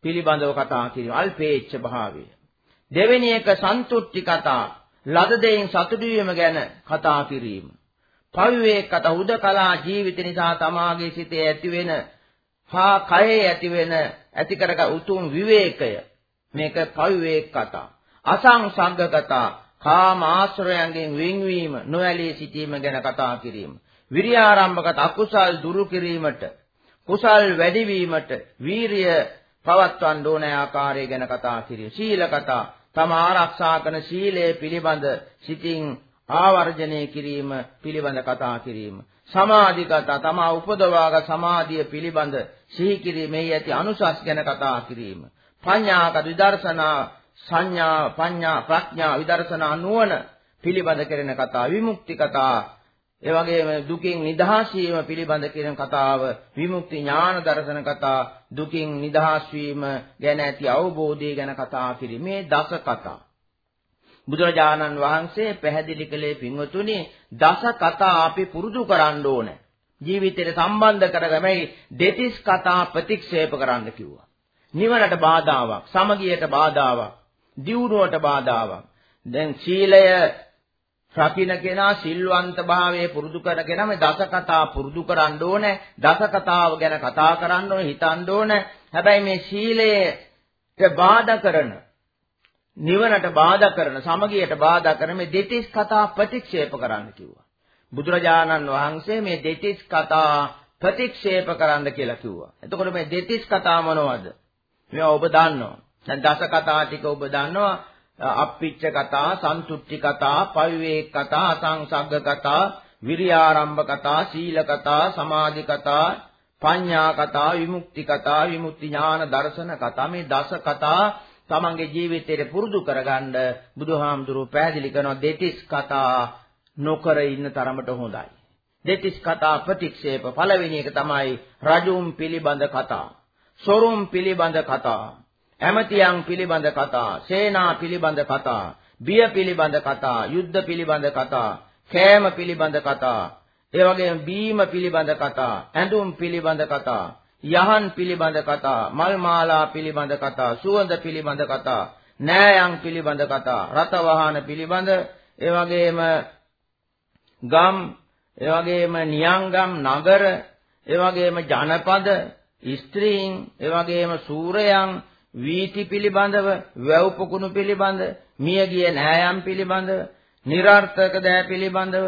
[SPEAKER 2] පිළිබඳව කතා කිරීම අල්පේච්ඡ භාවය. දෙවෙනි එක සන්තුට්ටි කතා ලද දෙයින් සතුටු වීම ගැන කතා කිරීම. පවිවේක කතා උදකලා ජීවිත නිසා තමාගේ සිතේ ඇතිවෙන හා කයේ ඇතිවෙන ඇති කරගත් උතුම් විවේකය මේක පවිවේක කතා. අසංසග්ග කතා කාම ආශ්‍රයයන්ගෙන් වෙන්වීම නොඇලී සිටීම ගැන කතා කිරීම. විරියාරම්භකත අකුසල් දුරු කිරීමට කුසල් වැඩිවීමට වීරිය පවත්වන්න ඕන ආකාරය ගැන කතා කිරීම. සීල කතා තම ආරක්ෂා කරන සීලය පිළිබඳ සිතින් ආවර්ජනය කිරීම පිළිබඳ කතා කිරීම. සමාධි කතා තම උපදවාග සමාධිය පිළිබඳ සිහි කිරීමේ ඇති අනුසස් ගැන කතා කිරීම. පඤ්ඤාක විදර්ශනා සංඥා පඤ්ඤා ප්‍රඥා විදර්ශනා නුවණ පිළිබඳ කෙරෙන කතා විමුක්ති කතා ඒ වගේම දුකින් නිදහස් වීම පිළිබඳ කියන කතාව විමුක්ති ඥාන දර්ශන කතා දුකින් නිදහස් වීම ගැන ඇති අවබෝධය ගැන කතා කිරීමේ දස කතා. බුදුරජාණන් වහන්සේ පැහැදිලි කළේ පින්වතුනි දස කතා අපි පුරුදු කරන්න ඕනේ. ජීවිතයට සම්බන්ධ කරගමයි දෙතිස් කතා ප්‍රතික්ෂේප කරන්න කිව්වා. නිවනට බාධාවක් සමගියට බාධාවක් දියුණුවට බාධාවක්. දැන් සීලය රකින්න කෙනා සිල්වන්ත භාවයේ පුරුදු කරන කෙනා මේ දස කතා පුරුදු කරන්න ඕනේ. දස කතාව ගැන කතා කරන්න ඕනේ, හිතන්න ඕනේ. හැබැයි මේ සීලයට බාධා කරන නිවනට බාධා කරන සමගියට බාධා කරන මේ දෙතිස් කතා ප්‍රතික්ෂේප කරන්න කිව්වා. බුදුරජාණන් වහන්සේ මේ දෙතිස් කතා ප්‍රතික්ෂේප කරන්න කියලා කිව්වා. එතකොට මේ දෙතිස් කතා මොනවද? මේවා ඔබ දන්නවා. දැන් දස කතා ටික ඔබ දන්නවා. අප්පිච්ච කතා, සන්තුට්ටි කතා, පවිවේක කතා, අසංසග්ග කතා, විරියාරම්භ කතා, සීල කතා, සමාධි කතා, පඤ්ඤා කතා, විමුක්ති කතා, විමුක්ති ඥාන දර්ශන කතා මේ දස කතා තමන්ගේ ජීවිතේට පුරුදු කරගන්න බුදුහාමුදුරුවෝ පැහැදිලි කරනවා දෙතිස් කතා නොකර ඉන්න තරමට හොඳයි. දෙතිස් කතා ප්‍රතික්ෂේප පළවෙනි එක තමයි රජුම් පිළිබඳ කතා. සොරුම් පිළිබඳ කතා. ඇමතියන් පිළිබඳ කතා, සේනා පිළිබඳ කතා, බිය පිළිබඳ කතා, යුද්ධ පිළිබඳ කතා, කෑම පිළිබඳ කතා, ඒ වගේම බීම පිළිබඳ කතා, ඇඳුම් පිළිබඳ කතා, යහන් පිළිබඳ කතා, මල් මාලා පිළිබඳ කතා, සුවඳ පිළිබඳ කතා, නෑයන් පිළිබඳ කතා, රත වාහන පිළිබඳ, ඒ වගේම ගම්, ඒ වගේම නියංගම් නගර, ඒ වගේම ජනපද, ස්ත්‍රීන්, ඒ වගේම සූරයන්, වීති පිළිබඳව, වැව් පොකුණු පිළිබඳ, මියගිය නෑයන් පිළිබඳව, નિરර්ථක දෑ පිළිබඳව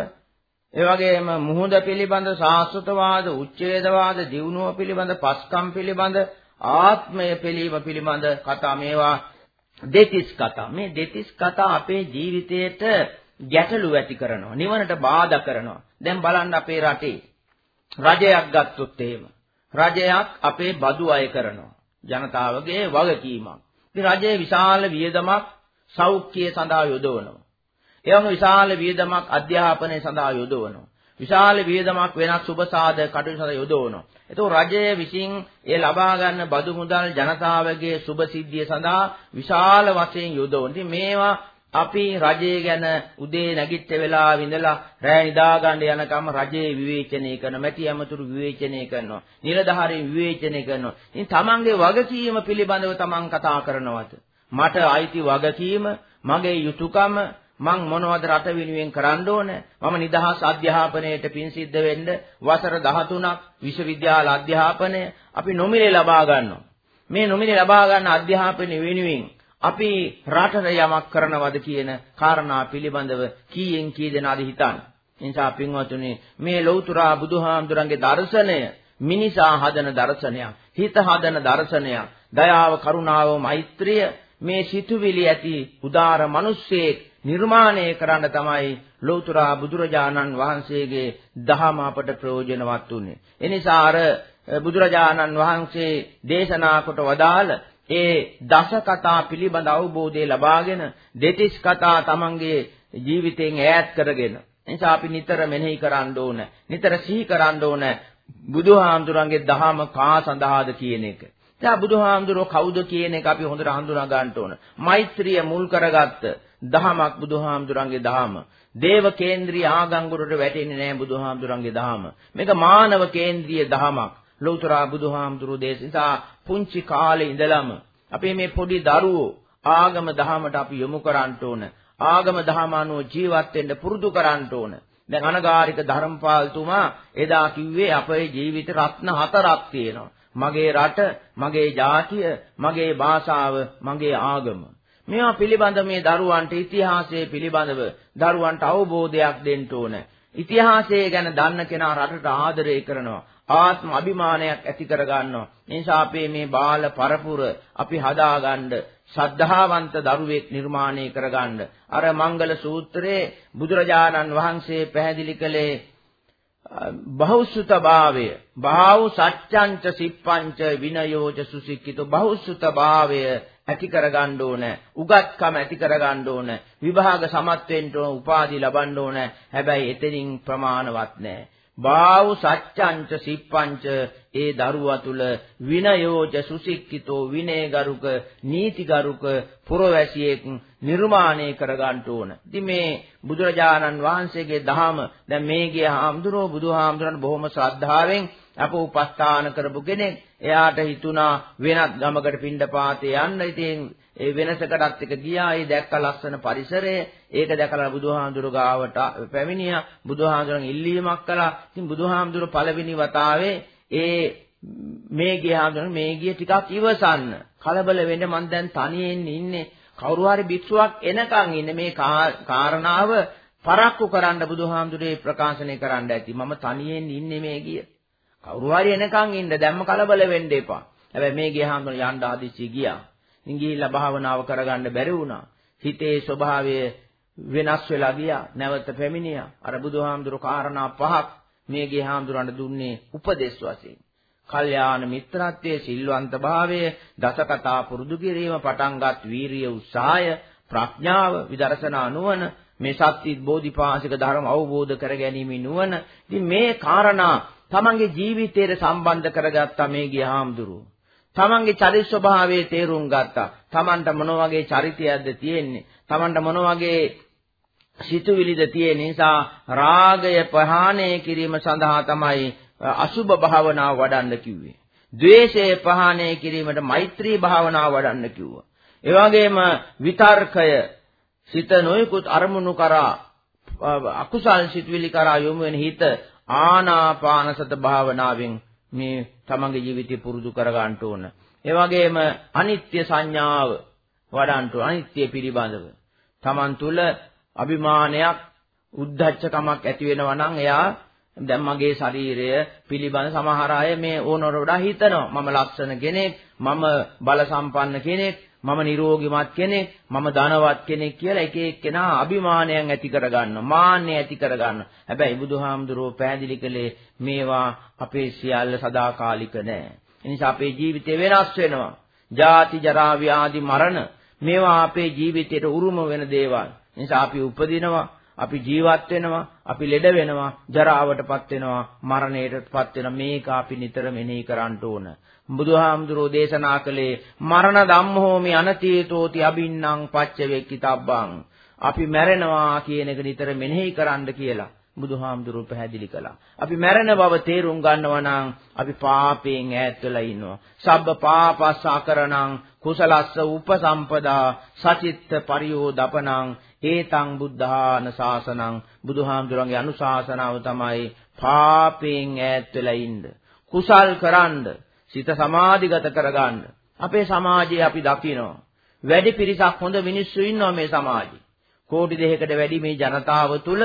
[SPEAKER 2] ඒ වගේම මුහුද පිළිබඳ සාස්වතවාද, උච්ඡේදවාද, දියුණුව පිළිබඳ, පස්කම් පිළිබඳ, ආත්මය පිළිම පිළිබඳ කතා මේවා දෙතිස් කතා. මේ දෙතිස් කතා අපේ ජීවිතයට ගැටලු ඇති කරනවා. නිවනට බාධා කරනවා. දැන් බලන්න අපේ රටේ රජයක් ගත්තොත් එහෙම. රජයක් අපේ බදු අය කරනවා. ජනතාවගේ වගකීමක්. ඉතින් රජයේ විශාල වියදමක් සෞඛ්‍යය සඳහා යොදවනවා. එවම විශාල වියදමක් අධ්‍යාපනය සඳහා යොදවනවා. විශාල වියදමක් වෙනත් සුබ සාධක කටයුතු සඳහා යොදවනවා. ඒතකොට රජය විසින් ඒ ලබා ගන්න බදු මුදල් ජනතාවගේ සුබ සිද්ධිය සඳහා විශාල වශයෙන් යොදවන. ඉතින් මේවා අපි රජය ගැන උදේ නැගිට වෙලා විඳලා රෑ නිදා ගන්න යනකම් රජයේ විවේචනය කරන මැටි ඇමතුරු විවේචනය කරනවා නිලධාරීන් විවේචනය කරනවා ඉතින් තමන්ගේ වගකීම පිළිබඳව තමන් කතා කරනවද මට අයිති වගකීම මගේ යුතුයකම මං මොනවද රට වෙනුවෙන් කරන්න ඕන? මම නිදහස් අධ්‍යාපනයට පින් සිද්ධ වෙන්න වසර 13ක් විශ්වවිද්‍යාල අධ්‍යාපනය අපි නොමිලේ ලබා ගන්නවා. මේ නොමිලේ ලබා ගන්න අධ්‍යාපනය වෙනුවෙන් අපි රටට යමක් කරනවද කියන කාරණා පිළිබඳව කීයෙන් කී දෙනාද හිතන්නේ. නිසා පින්වතුනි මේ ලෞතුරා බුදුහාමුදුරන්ගේ දර්ශනය මිනිසා හදන දර්ශනයක්, හිත හදන දර්ශනයක්, දයාව, කරුණාව, මෛත්‍රිය මේ සිතුවිලි ඇති උදාර මිනිස්සෙක් නිර්මාණය කරන්න තමයි ලෞතර බුදුරජාණන් වහන්සේගේ දහම අපට ප්‍රයෝජනවත් උනේ. එනිසා අර බුදුරජාණන් වහන්සේ දේශනා කොට වදාළ ඒ දස කතා පිළිබඳ අවබෝධය ලබාගෙන දෙතිස් කතා තමන්ගේ ජීවිතයෙන් ඈත් කරගෙන එනිසා අපි නිතර මෙනෙහි කරන්න ඕන. නිතර සිහි කරන්න ඕන බුදුහාමුදුරන්ගේ දහම කා සඳහාද කියන එක. දැන් බුදුහාමුදුරුවෝ කවුද කියන එක අපි හොඳට හඳුනා ගන්න ඕන. මෛත්‍රිය මුල් කරගත්ත දහමක් බුදුහාමුදුරන්ගේ දහම. දේව කේන්ද්‍රීය ආගංගුරට වැටෙන්නේ නැහැ බුදුහාමුදුරන්ගේ දහම. මේක මානව කේන්ද්‍රීය දහමක්. ලෞතර බුදුහාමුදුරුවෝ දේශිතා පුංචි කාලේ ඉඳලම අපේ මේ පොඩි දරුවෝ ආගම දහමට අපි යොමු කරන්න ඕන. ආගම දහම අනුව ජීවත් වෙන්න පුරුදු කරන්න ඕන. දැන් අනගාരിക ධර්මපාලතුමා එදා කිව්වේ අපේ ජීවිත රත්න හතරක් තියෙනවා. මගේ රට, මගේ ජාතිය, මගේ භාෂාව, මගේ ආගම. මේවා පිළිබඳ මේ දරුවන්ට ඉතිහාසයේ පිළිබඳව දරුවන්ට අවබෝධයක් දෙන්න ඕන. ඉතිහාසය ගැන දන්න කෙනා රටට ආදරය කරනවා. ආත්ම අභිමානයක් ඇති කර ගන්නවා. නිසා අපේ මේ බාල පරපුර අපි හදාගන්න ශ්‍රද්ධාවන්ත දරුවෙක් නිර්මාණය කරගන්න. අර මංගල සූත්‍රයේ බුදුරජාණන් වහන්සේ පැහැදිලි කළේ බහුසුතභාවය භාව සත්‍යංච සිප්පංච විනයෝච සුසික්කිතෝ බහුසුතභාවය ඇති කරගන්න ඕන උගත්කම ඇති කරගන්න ඕන විභාග සමත් වෙන්න ඕන උපාධි ලබන්න ඕන හැබැයි එතනින් ප්‍රමාණවත් නැහැ බාහු සත්‍යංච සිප්පංච ඒ දරුවා තුල විනයෝච සුසික්කිතෝ විනයගරුක නීතිගරුක පුරවැසියෙක් නිර්මාණය කරගන්න ඕන. ඉතින් මේ බුදුරජාණන් වහන්සේගේ දහම දැන් මේ ගිය හාමුදුරුවෝ බුදුහාමුදුරන් බොහොම ශ්‍රද්ධාවෙන් අපෝපස්ථාන කරපු කෙනෙක්. එයාට හිතුණා වෙනත් ගමකට පිණ්ඩපාතේ යන්න. ඉතින් ඒ වෙනසකටත් එක ගියා. ඒ දැක්ක ලස්සන පරිසරය. ඒක දැකලා බුදුහාමුදුරු ගාවට පැමිණියා. බුදුහාමුදුරන් ඉල්ලීමක් කළා. ඉතින් බුදුහාමුදුරු පළවෙනි වතාවේ ඒ මේ ගියාගෙන මේ ගිය ටිකක් ඉවසන්න. කලබල වෙන්න මං දැන් තනියෙන් ඉන්නේ. කවුරු හරි භික්ෂුවක් එනකන් ඉන්නේ මේ කාරණාව පරක්කු කරන්න බුදුහාමුදුරේ ප්‍රකාශනය කරන්න ඇති. මම තනියෙන් ඉන්නේ මේ ගිය. කවුරු හරි එනකන් ඉන්න දැම්ම කලබල වෙන්න එපා. හැබැයි මේ ගියහම යන්න ආදිච්චි ගියා. ඉතින් ගිහිල්ලා භාවනාව කරගන්න බැරි වුණා. හිතේ ස්වභාවය වෙනස් වෙලා ගියා. නැවත පැමිණියා. අර බුදුහාමුදුරු කාරණා පහක් මේ ගියහාමුදුරන්ට දුන්නේ උපදේශ වශයෙන්. කල්යාණ මිත්‍රත්වයේ සිල්වන්ත භාවය, දසකතා පුරුදු කිරීම, පටන්ගත් වීරිය උත්සාහය, ප්‍රඥාව, විදර්ශනා නුවණ, මේ සත්‍ය බෝධිපාශික ධර්ම අවබෝධ කර ගැනීමේ නුවණ. ඉතින් මේ කාරණා තමන්ගේ ජීවිතයට සම්බන්ධ කරගත්තා මේ ගියහාමුදුරුවෝ. තමන්ගේ චරිත ස්වභාවයේ තේරුම් ගත්තා. තමන්ට මොන වගේ චරිතයක්ද තියෙන්නේ? තමන්ට මොන වගේ සිතුවිලිද තියෙන නිසා රාගය ප්‍රහාණය කිරීම සඳහා තමයි අසුබ භාවනාව වඩන්න කිව්වේ. ද්වේෂය ප්‍රහාණය කිරීමට මෛත්‍රී භාවනාව වඩන්න කිව්වා. ඒ වගේම විතර්කය සිත නොයෙකුත් අරමුණු කරා අකුසල් සිතුවිලි කරා යොමු වෙන හිත ආනාපාන සත භාවනාවෙන් මේ තමන්ගේ ජීවිතය පුරුදු කර ගන්න ඕන. ඒ වගේම අනිත්‍ය සංඥාව වඩන්න ඕන. අනිත්‍ය පිළිබඳව. තමන් තුළ අභිමානයක් උද්ධච්චකමක් ඇති වෙනවා නම් එයා දැන් මගේ ශරීරය පිළිබඳ සමහර අය මේ ඕනර වඩා හිතනවා. මම ලස්සන කෙනෙක් මම බල සම්පන්න කෙනෙක් මම නිරෝගිමත් කෙනෙක් මම ධනවත් කෙනෙක් කියලා එක එක්කෙනා අභිමානයන් ඇති කරගන්නවා මාන්නය ඇති කරගන්නවා හැබැයි බුදුහාමුදුරුවෝ පැහැදිලි කළේ මේවා අපේ සියල්ල සදාකාලික නෑ. ඒ නිසා අපේ ජීවිතේ වෙනස් වෙනවා. ජාති ජරා ව්‍යාධි මරණ මේවා අපේ ජීවිතයට උරුම වෙන දේවල්. නිසා අපි උපදිනවා අපි ජීවත් වෙනවා, අපි ලෙඩ වෙනවා, ජරාවටපත් වෙනවා, මරණයටපත් වෙනවා. මේක අපි නිතර මෙනෙහි කරන්න ඕන. බුදුහාමුදුරෝ දේශනා කළේ මරණ ධම්මෝමි අනතීතෝති අබින්නම් පච්ච වෙක්කිතබ්බං. අපි මැරෙනවා කියන එක නිතර මෙනෙහි කරන්න කියලා. බුදුහාමුදුරුවෝ පැහැදිලි කළා. අපි මැරෙන බව තේරුම් ගන්නවා නම් අපි පාපයෙන් ඈත් වෙලා ඉන්නවා. සබ්බ පාපස්ස අකරණං කුසලස්ස උපසම්පදා සචිත්ත පරියෝදපනං ඒතං බුද්ධාන ශාසනං බුදුහාමුදුරන්ගේ අනුශාසනාව තමයි පාපයෙන් ඈත් වෙලා ඉන්න. කුසල් කරන්න, සිත සමාධිගත කරගන්න. අපේ සමාජයේ අපි දකිනවා. වැඩි පිරිසක් හොඳ මිනිස්සු ඉන්නවා මේ සමාජයේ. කෝටි දෙකකට වැඩි මේ ජනතාව තුල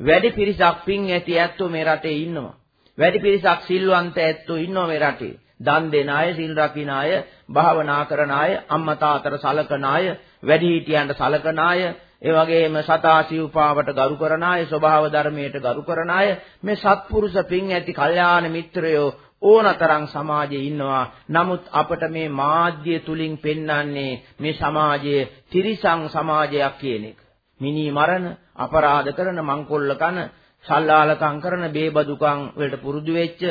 [SPEAKER 2] වැඩි පිරිසක් පින් ඇති ඇත්තෝ මේ රටේ ඉන්නවා. වැඩි පිරිසක් සිල්වන්ත ඇත්තෝ ඉන්නවා මේ රටේ. දන් දෙන අය, සිල් රකින්න අය, භාවනා කරන අය, අම්මා තාත්තට සලකන අය, වැඩිහිටියන්ට සලකන අය, ඒ වගේම සතා සිව්පාවට ගරු කරන අය, ස්වභාව ධර්මයට ගරු කරන අය, මේ සත්පුරුෂ පින් ඇති කල්යාණ මිත්‍රයෝ ඕනතරම් සමාජයේ ඉන්නවා. නමුත් අපට මේ මාධ්‍ය තුලින් පෙන්වන්නේ මේ සමාජයේ තිරිසං සමාජයක් කියන එක. මිනි මරණ, අපරාධ කරන, මංකොල්ල කන, සල්ලාලකම් කරන, බේබදුකම් වලට පුරුදු වෙච්ච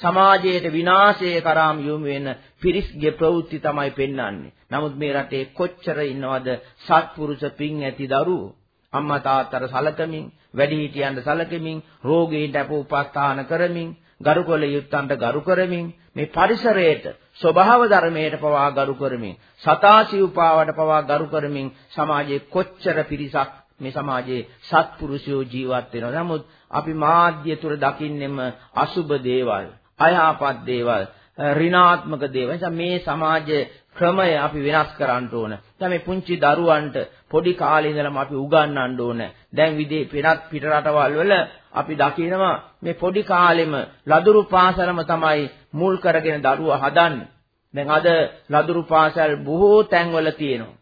[SPEAKER 2] සමාජයේ විනාශයේ කරාම යොමු වෙන පිරිස්ගේ ප්‍රවෘත්ති තමයි පෙන්වන්නේ. නමුත් මේ රටේ කොච්චර ඉන්නවද සත්පුරුෂ පින් ඇති දරුවෝ අම්මා තාත්තට සලකමින් වැඩිහිටියන්ට සලකමින් රෝගීන්ට අපෝපස්ථාන කරමින් ගරුකොල යුත්තන්ට ගරු කරමින් මේ පරිසරයට ස්වභාව ධර්මයට පවා ගරු කරමින් සතාසිව්පාවට පවා ගරු කරමින් සමාජයේ කොච්චර පිරිසක් මේ සමාජයේ සත්පුරුෂයෝ ජීවත් වෙනවා. නමුත් අපි මාධ්‍ය තුර දකින්නෙම අසුබ දේවල්, අයහපත් දේවල්, ඍණාත්මක දේවල්. නිසා මේ සමාජ ක්‍රමය අපි වෙනස් කරන්න ඕන. දැන් මේ පුංචි දරුවන්ට පොඩි කාලේ ඉඳලම අපි උගන්වන්න ඕන. දැන් විදේ පිටත් පිට රටවල් වල අපි දකිනවා මේ පොඩි කාලෙම ලදරු පාසලම තමයි මුල් කරගෙන දරුවා හදන්නේ. දැන් අද ලදරු පාසල් බොහෝ තැන්වල තියෙනවා.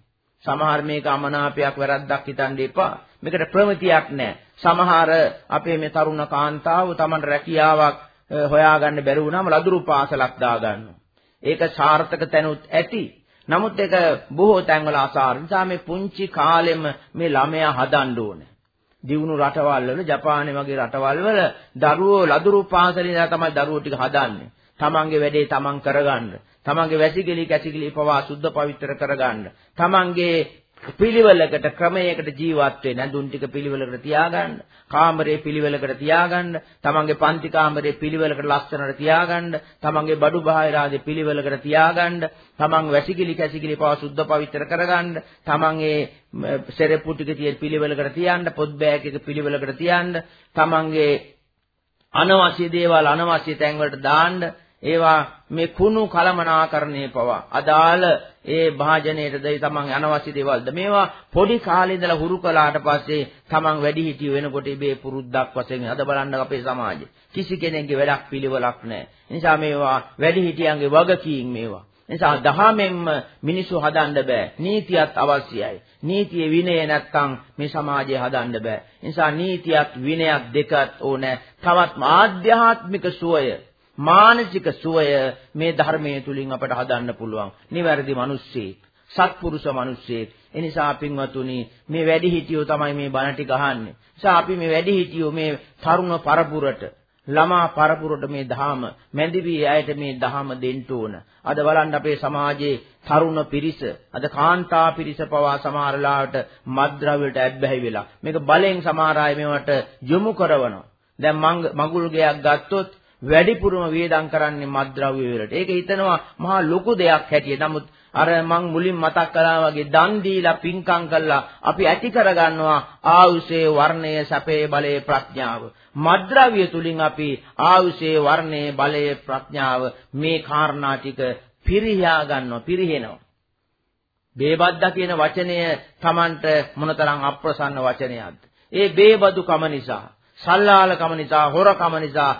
[SPEAKER 2] සමහර මේක අමනාපයක් වැරද්දක් හිතන්න එපා. මේකට ප්‍රමිතියක් නැහැ. සමහර අපේ මේ තරුණ කාන්තාව Taman රැකියාවක් හොයාගන්න බැරි වුණාම ලදරු පාසලක් දාගන්නවා. ඒක සාර්ථක තැනුත් ඇති. නමුත් ඒක බොහෝ තැන්වල අසාර නිසා මේ පුංචි කාලෙම මේ ළමයා හදන්න ඕනේ. දියුණු රටවල් වල ජපානයේ වගේ රටවල් වල දරුවෝ ලදරු පාසලේ තමයි දරුවෝ ටික හදන්නේ. තමන්ගේ වැඩේ තමන් කරගන්න. තමන්ගේ වැසිකිලි කැසිකිලි පවා සුද්ධ පවිත්‍ර කරගන්න. තමන්ගේ පිළිවෙලකට ක්‍රමයකට ජීවත් වෙන්න ඇඳුම් ටික පිළිවෙලකට තියාගන්න. කාමරේ පිළිවෙලකට තියාගන්න. තමන්ගේ පන්ති කාමරේ පිළිවෙලකට ලස්සනට තියාගන්න. තමන්ගේ බඩු බාහිර ආදී පිළිවෙලකට තියාගන්න. තමන් වැසිකිලි කැසිකිලි පව සුද්ධ පවිත්‍ර කරගන්න. තමන්ගේ සෙරෙප්පු ටික තියෙන පිළිවෙලකට තියන්න පොත් බෑග් එක පිළිවෙලකට තියන්න. තමන්ගේ අනවශ්‍ය දේවල් අනවශ්‍ය තැන් වලට දාන්න. ඒවා මේ කුණු කලමනාකරණේ පවා අදාළ ඒ භාජනයේද තමන් අනවශ්‍ය දේවල්ද මේවා පොඩි කාලේ ඉඳලා හුරු කළාට පස්සේ තමන් වැඩි හිටිය වෙනකොට ඉබේ පුරුද්දක් වශයෙන් අද බලන්න අපේ සමාජේ කිසි කෙනෙක්ගේ වැඩක් පිළිවෙලක් නැහැ. නිසා මේවා වැඩි හිටියන්ගේ වගකීම් මේවා. නිසා දහමෙන්ම මිනිස්සු හදන්න බෑ. නීතියත් අවශ්‍යයි. නීතිය විනය නැත්තම් මේ සමාජය හදන්න බෑ. නිසා නීතියත් විනයක් දෙකත් ඕනේ. තවත් ආධ්‍යාත්මික සුවය මානසික සුවය මේ ධර්මයේ තුලින් අපට හදන්න පුළුවන්. නිවැරදි මිනිස්සෙක්, සත්පුරුෂ මිනිස්සෙක්. එනිසා පින්වතුනි මේ වැඩිහිටියෝ තමයි මේ බණ ටික අහන්නේ. නිසා අපි මේ වැඩිහිටියෝ මේ තරුණ පරපුරට ළමා පරපුරට මේ ධහම මැදිවි අයට මේ ධහම දෙන්න ඕන. අද බලන්න අපේ සමාජයේ තරුණ පිරිස අද කාන්තා පිරිස පවා සමහර ලාවට මද්ද්‍රව්‍යයට ඇබ්බැහි වෙලා මේක බලෙන් සමහර අය මේවට යොමු කරනවා. දැන් මඟුල් ගයක් ගත්තොත් වැඩිපුරම වේදම් කරන්නේ මත්ද්‍රව්‍ය වලට. ඒක හිතනවා මහා ලොකු දෙයක් හැටියට. නමුත් අර මං මුලින් මතක් කළා වගේ දන් දීලා පින්කම් කළා අපි ඇති කරගන්නවා ආයුෂේ වර්ණයේ සැපේ බලයේ ප්‍රඥාව. මද්ද්‍රව්‍ය තුලින් අපි ආයුෂේ වර්ණයේ බලයේ ප්‍රඥාව මේ කාරණා ටික පිරිහා ගන්නවා පිරිහෙනවා. බේබද්දා කියන වචනය Tamanට මොනතරම් අප්‍රසන්න වචනයක්ද? ඒ බේබදුකම නිසා සල්ලාලකම නිසා හොරකම නිසා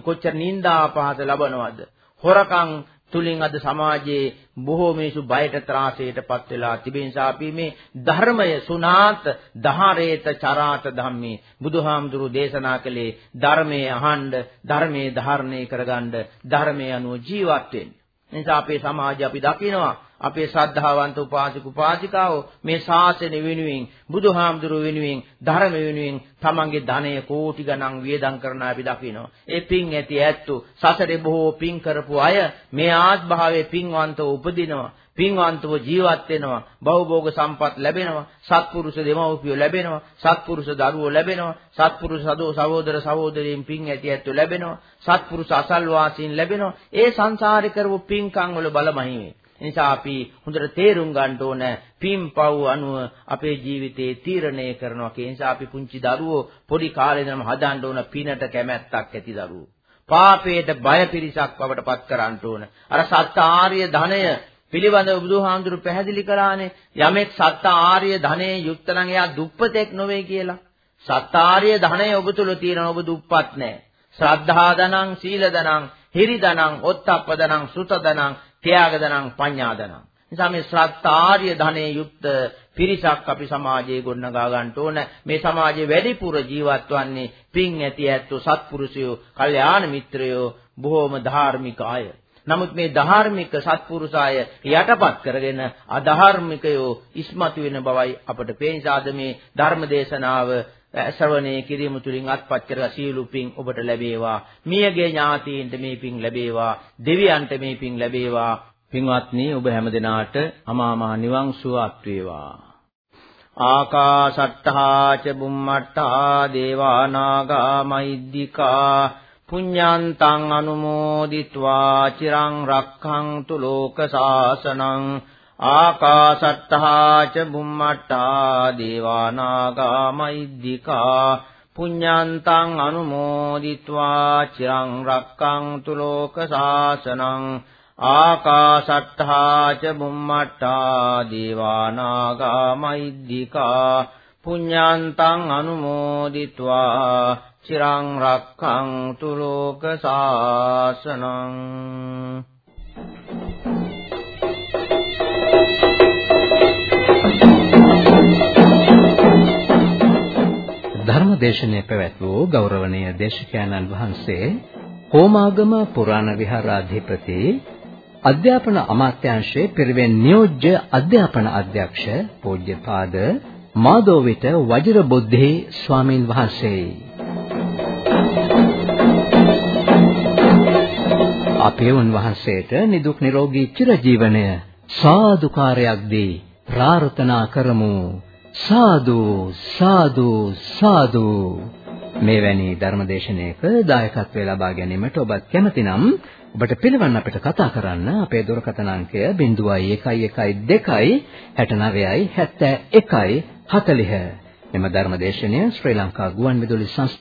[SPEAKER 2] කොච්චර නිന്ദා පහත ලබනවද හොරකම් තුලින් අද සමාජයේ බොහෝ මිනිසු බයට ත්‍රාසයටපත් වෙලා තිබෙන නිසා අපි මේ ධර්මය සුණාත දහරේත චරාත ධම්මේ බුදුහාමුදුරු දේශනා කළේ ධර්මයේ අහන්න ධර්මයේ ධාරණය කරගන්න ධර්මයේ අනුව ජීවත් වෙන්න. නිසා අපේ සමාජය අපි දකිනවා අපේ ශ්‍රද්ධාවන්ත උපාසක උපාසිකාවෝ මේ ශාසනය වෙනුවෙන් බුදුහාමුදුරුව වෙනුවෙන් ධර්ම වෙනුවෙන් තමන්ගේ ධනය කෝටි ගණන් වියදම් කරන අපි දකිනවා. ඒ පින් ඇති ඇත්තු සසරේ බොහෝ පින් කරපු අය මේ ආත්භාවයේ පින්වන්තව උපදිනවා. පින්වන්තව ජීවත් වෙනවා බහුභෝග සම්පත් ලැබෙනවා සත්පුරුෂ දෙමව්පියෝ ලැබෙනවා සත්පුරුෂ දරුවෝ ලැබෙනවා සත්පුරුෂ සදෝ සහෝදර සහෝදරීන් පින් ඇති ඇත්තෝ ලැබෙනවා සත්පුරුෂ අසල්වාසීන් ලැබෙනවා ඒ සංසාරේ කරපු පින්කම් වල බලමහිමේ නිසා අපි හොඳට තේරුම් ගන්න ඕන පින්පව් අනුව අපේ ජීවිතේ තීරණය කරනවා. ඒ නිසා අපි පුංචි දරුවෝ පොඩි කාලේ ඉඳන්ම හදන්න ඕන පිනට කැමැත්තක් ඇති දරුවෝ. පාපයට බය පිරිසක් වවටපත් කරන්න ඕන. අර සත්‍ය ආර්ය ධනය පිළිබඳව බුදුහාමුදුරු පැහැදිලි කළානේ යමෙක් සත්‍ය ආර්ය ධනයේ යුක්ත නම් එයා දුප්පතෙක් නොවේ කියලා. සත්‍ය ආර්ය ධනය ඔබ තුල තියෙන ඔබ දුප්පත් නෑ. ශ්‍රද්ධා දනං සීල දනං හිරි දනං ඔත්තප්ප දනං සුත දනං ත්‍යාගදනං පඤ්ඤාදනං. නිසා මේ ශ්‍රාත්තාර්ය ධනෙ යුක්ත පිරිසක් අපි සමාජයේ ගොඩනගා ගන්න ඕන. මේ සමාජයේ වැඩිපුර ජීවත් වන්නේ පින් ඇති ඇත්තෝ සත්පුරුෂයෝ, කල්යාණ මිත්‍රයෝ, බොහෝම ධාර්මික අය. නමුත් මේ ධාර්මික සත්පුරුෂාය යටපත් කරගෙන අධාර්මිකයෝ ඉස්මතු වෙන බවයි අපට පේනසාද මේ ධර්ම දේශනාව ශ්‍රවණය කිරීම තුළින් අත්පත් කර සීලු පිං ඔබට ලැබේවා. මියගේ ඥාතීන්ට මේ පිං ලැබේවා. දෙවියන්ට මේ පිං ලැබේවා. පින්වත්නි ඔබ හැමදෙනාට අමා මහ නිවන් සුවත් වේවා. ආකාශට්ටහා ච බුම්මට්ටා දේවා නාග මහිද්దికා පුඤ්ඤාන්තං අනුමෝදිत्वा චිරං රක්ඛන්තු ලෝක සාසනං ආකාශත්තා ච බුම්මට්ටා දේවානාගා මෛද්దికා පුඤ්ඤාන්තං අනුමෝදිत्वा චිරං රක්ඛන්තු ලෝක සාසනං ආකාශත්තා ච බුම්මට්ටා දේවානාගා මෛද්దికා පුඤ්ඤාන්තං අනුමෝදිत्वा චිරං රක්ඛන්තු ලෝක සාසනං
[SPEAKER 1] ධර්මදේශනය පැවැත් වූ ගෞරවනීය දේශකයන්න් වහන්සේ හෝමාගම පුරාණ විහාරාධිපති අධ්‍යාපන අමාත්‍යාංශයේ පිරිවෙන් නියෝජ්‍ය අධ්‍යාපන අධ්‍යක්ෂ පූජ්‍යපාද මාදෝවිත වජිරබුද්ධි ස්වාමින් වහන්සේයි. අපේ උන්වහන්සේට නිදුක් නිරෝගී චිරජීවනය සාදුකාරයක් දී ප්‍රාර්ථනා කරමු. සාදු සාදු සාදු. මේවැනි ධර්මදේශනයක දායකත්වය ලබා ගැනීමට ඔබත් කැමතිනම් ඔබට පිළිවන් අපිට කතා කරන්න අපේ දුරකථන අංකය 0112 69යි 71යි 40 මෙම ධර්මදේශනය ශ්‍රී ලංකා ගුවන්විදුලි සංස්ථාව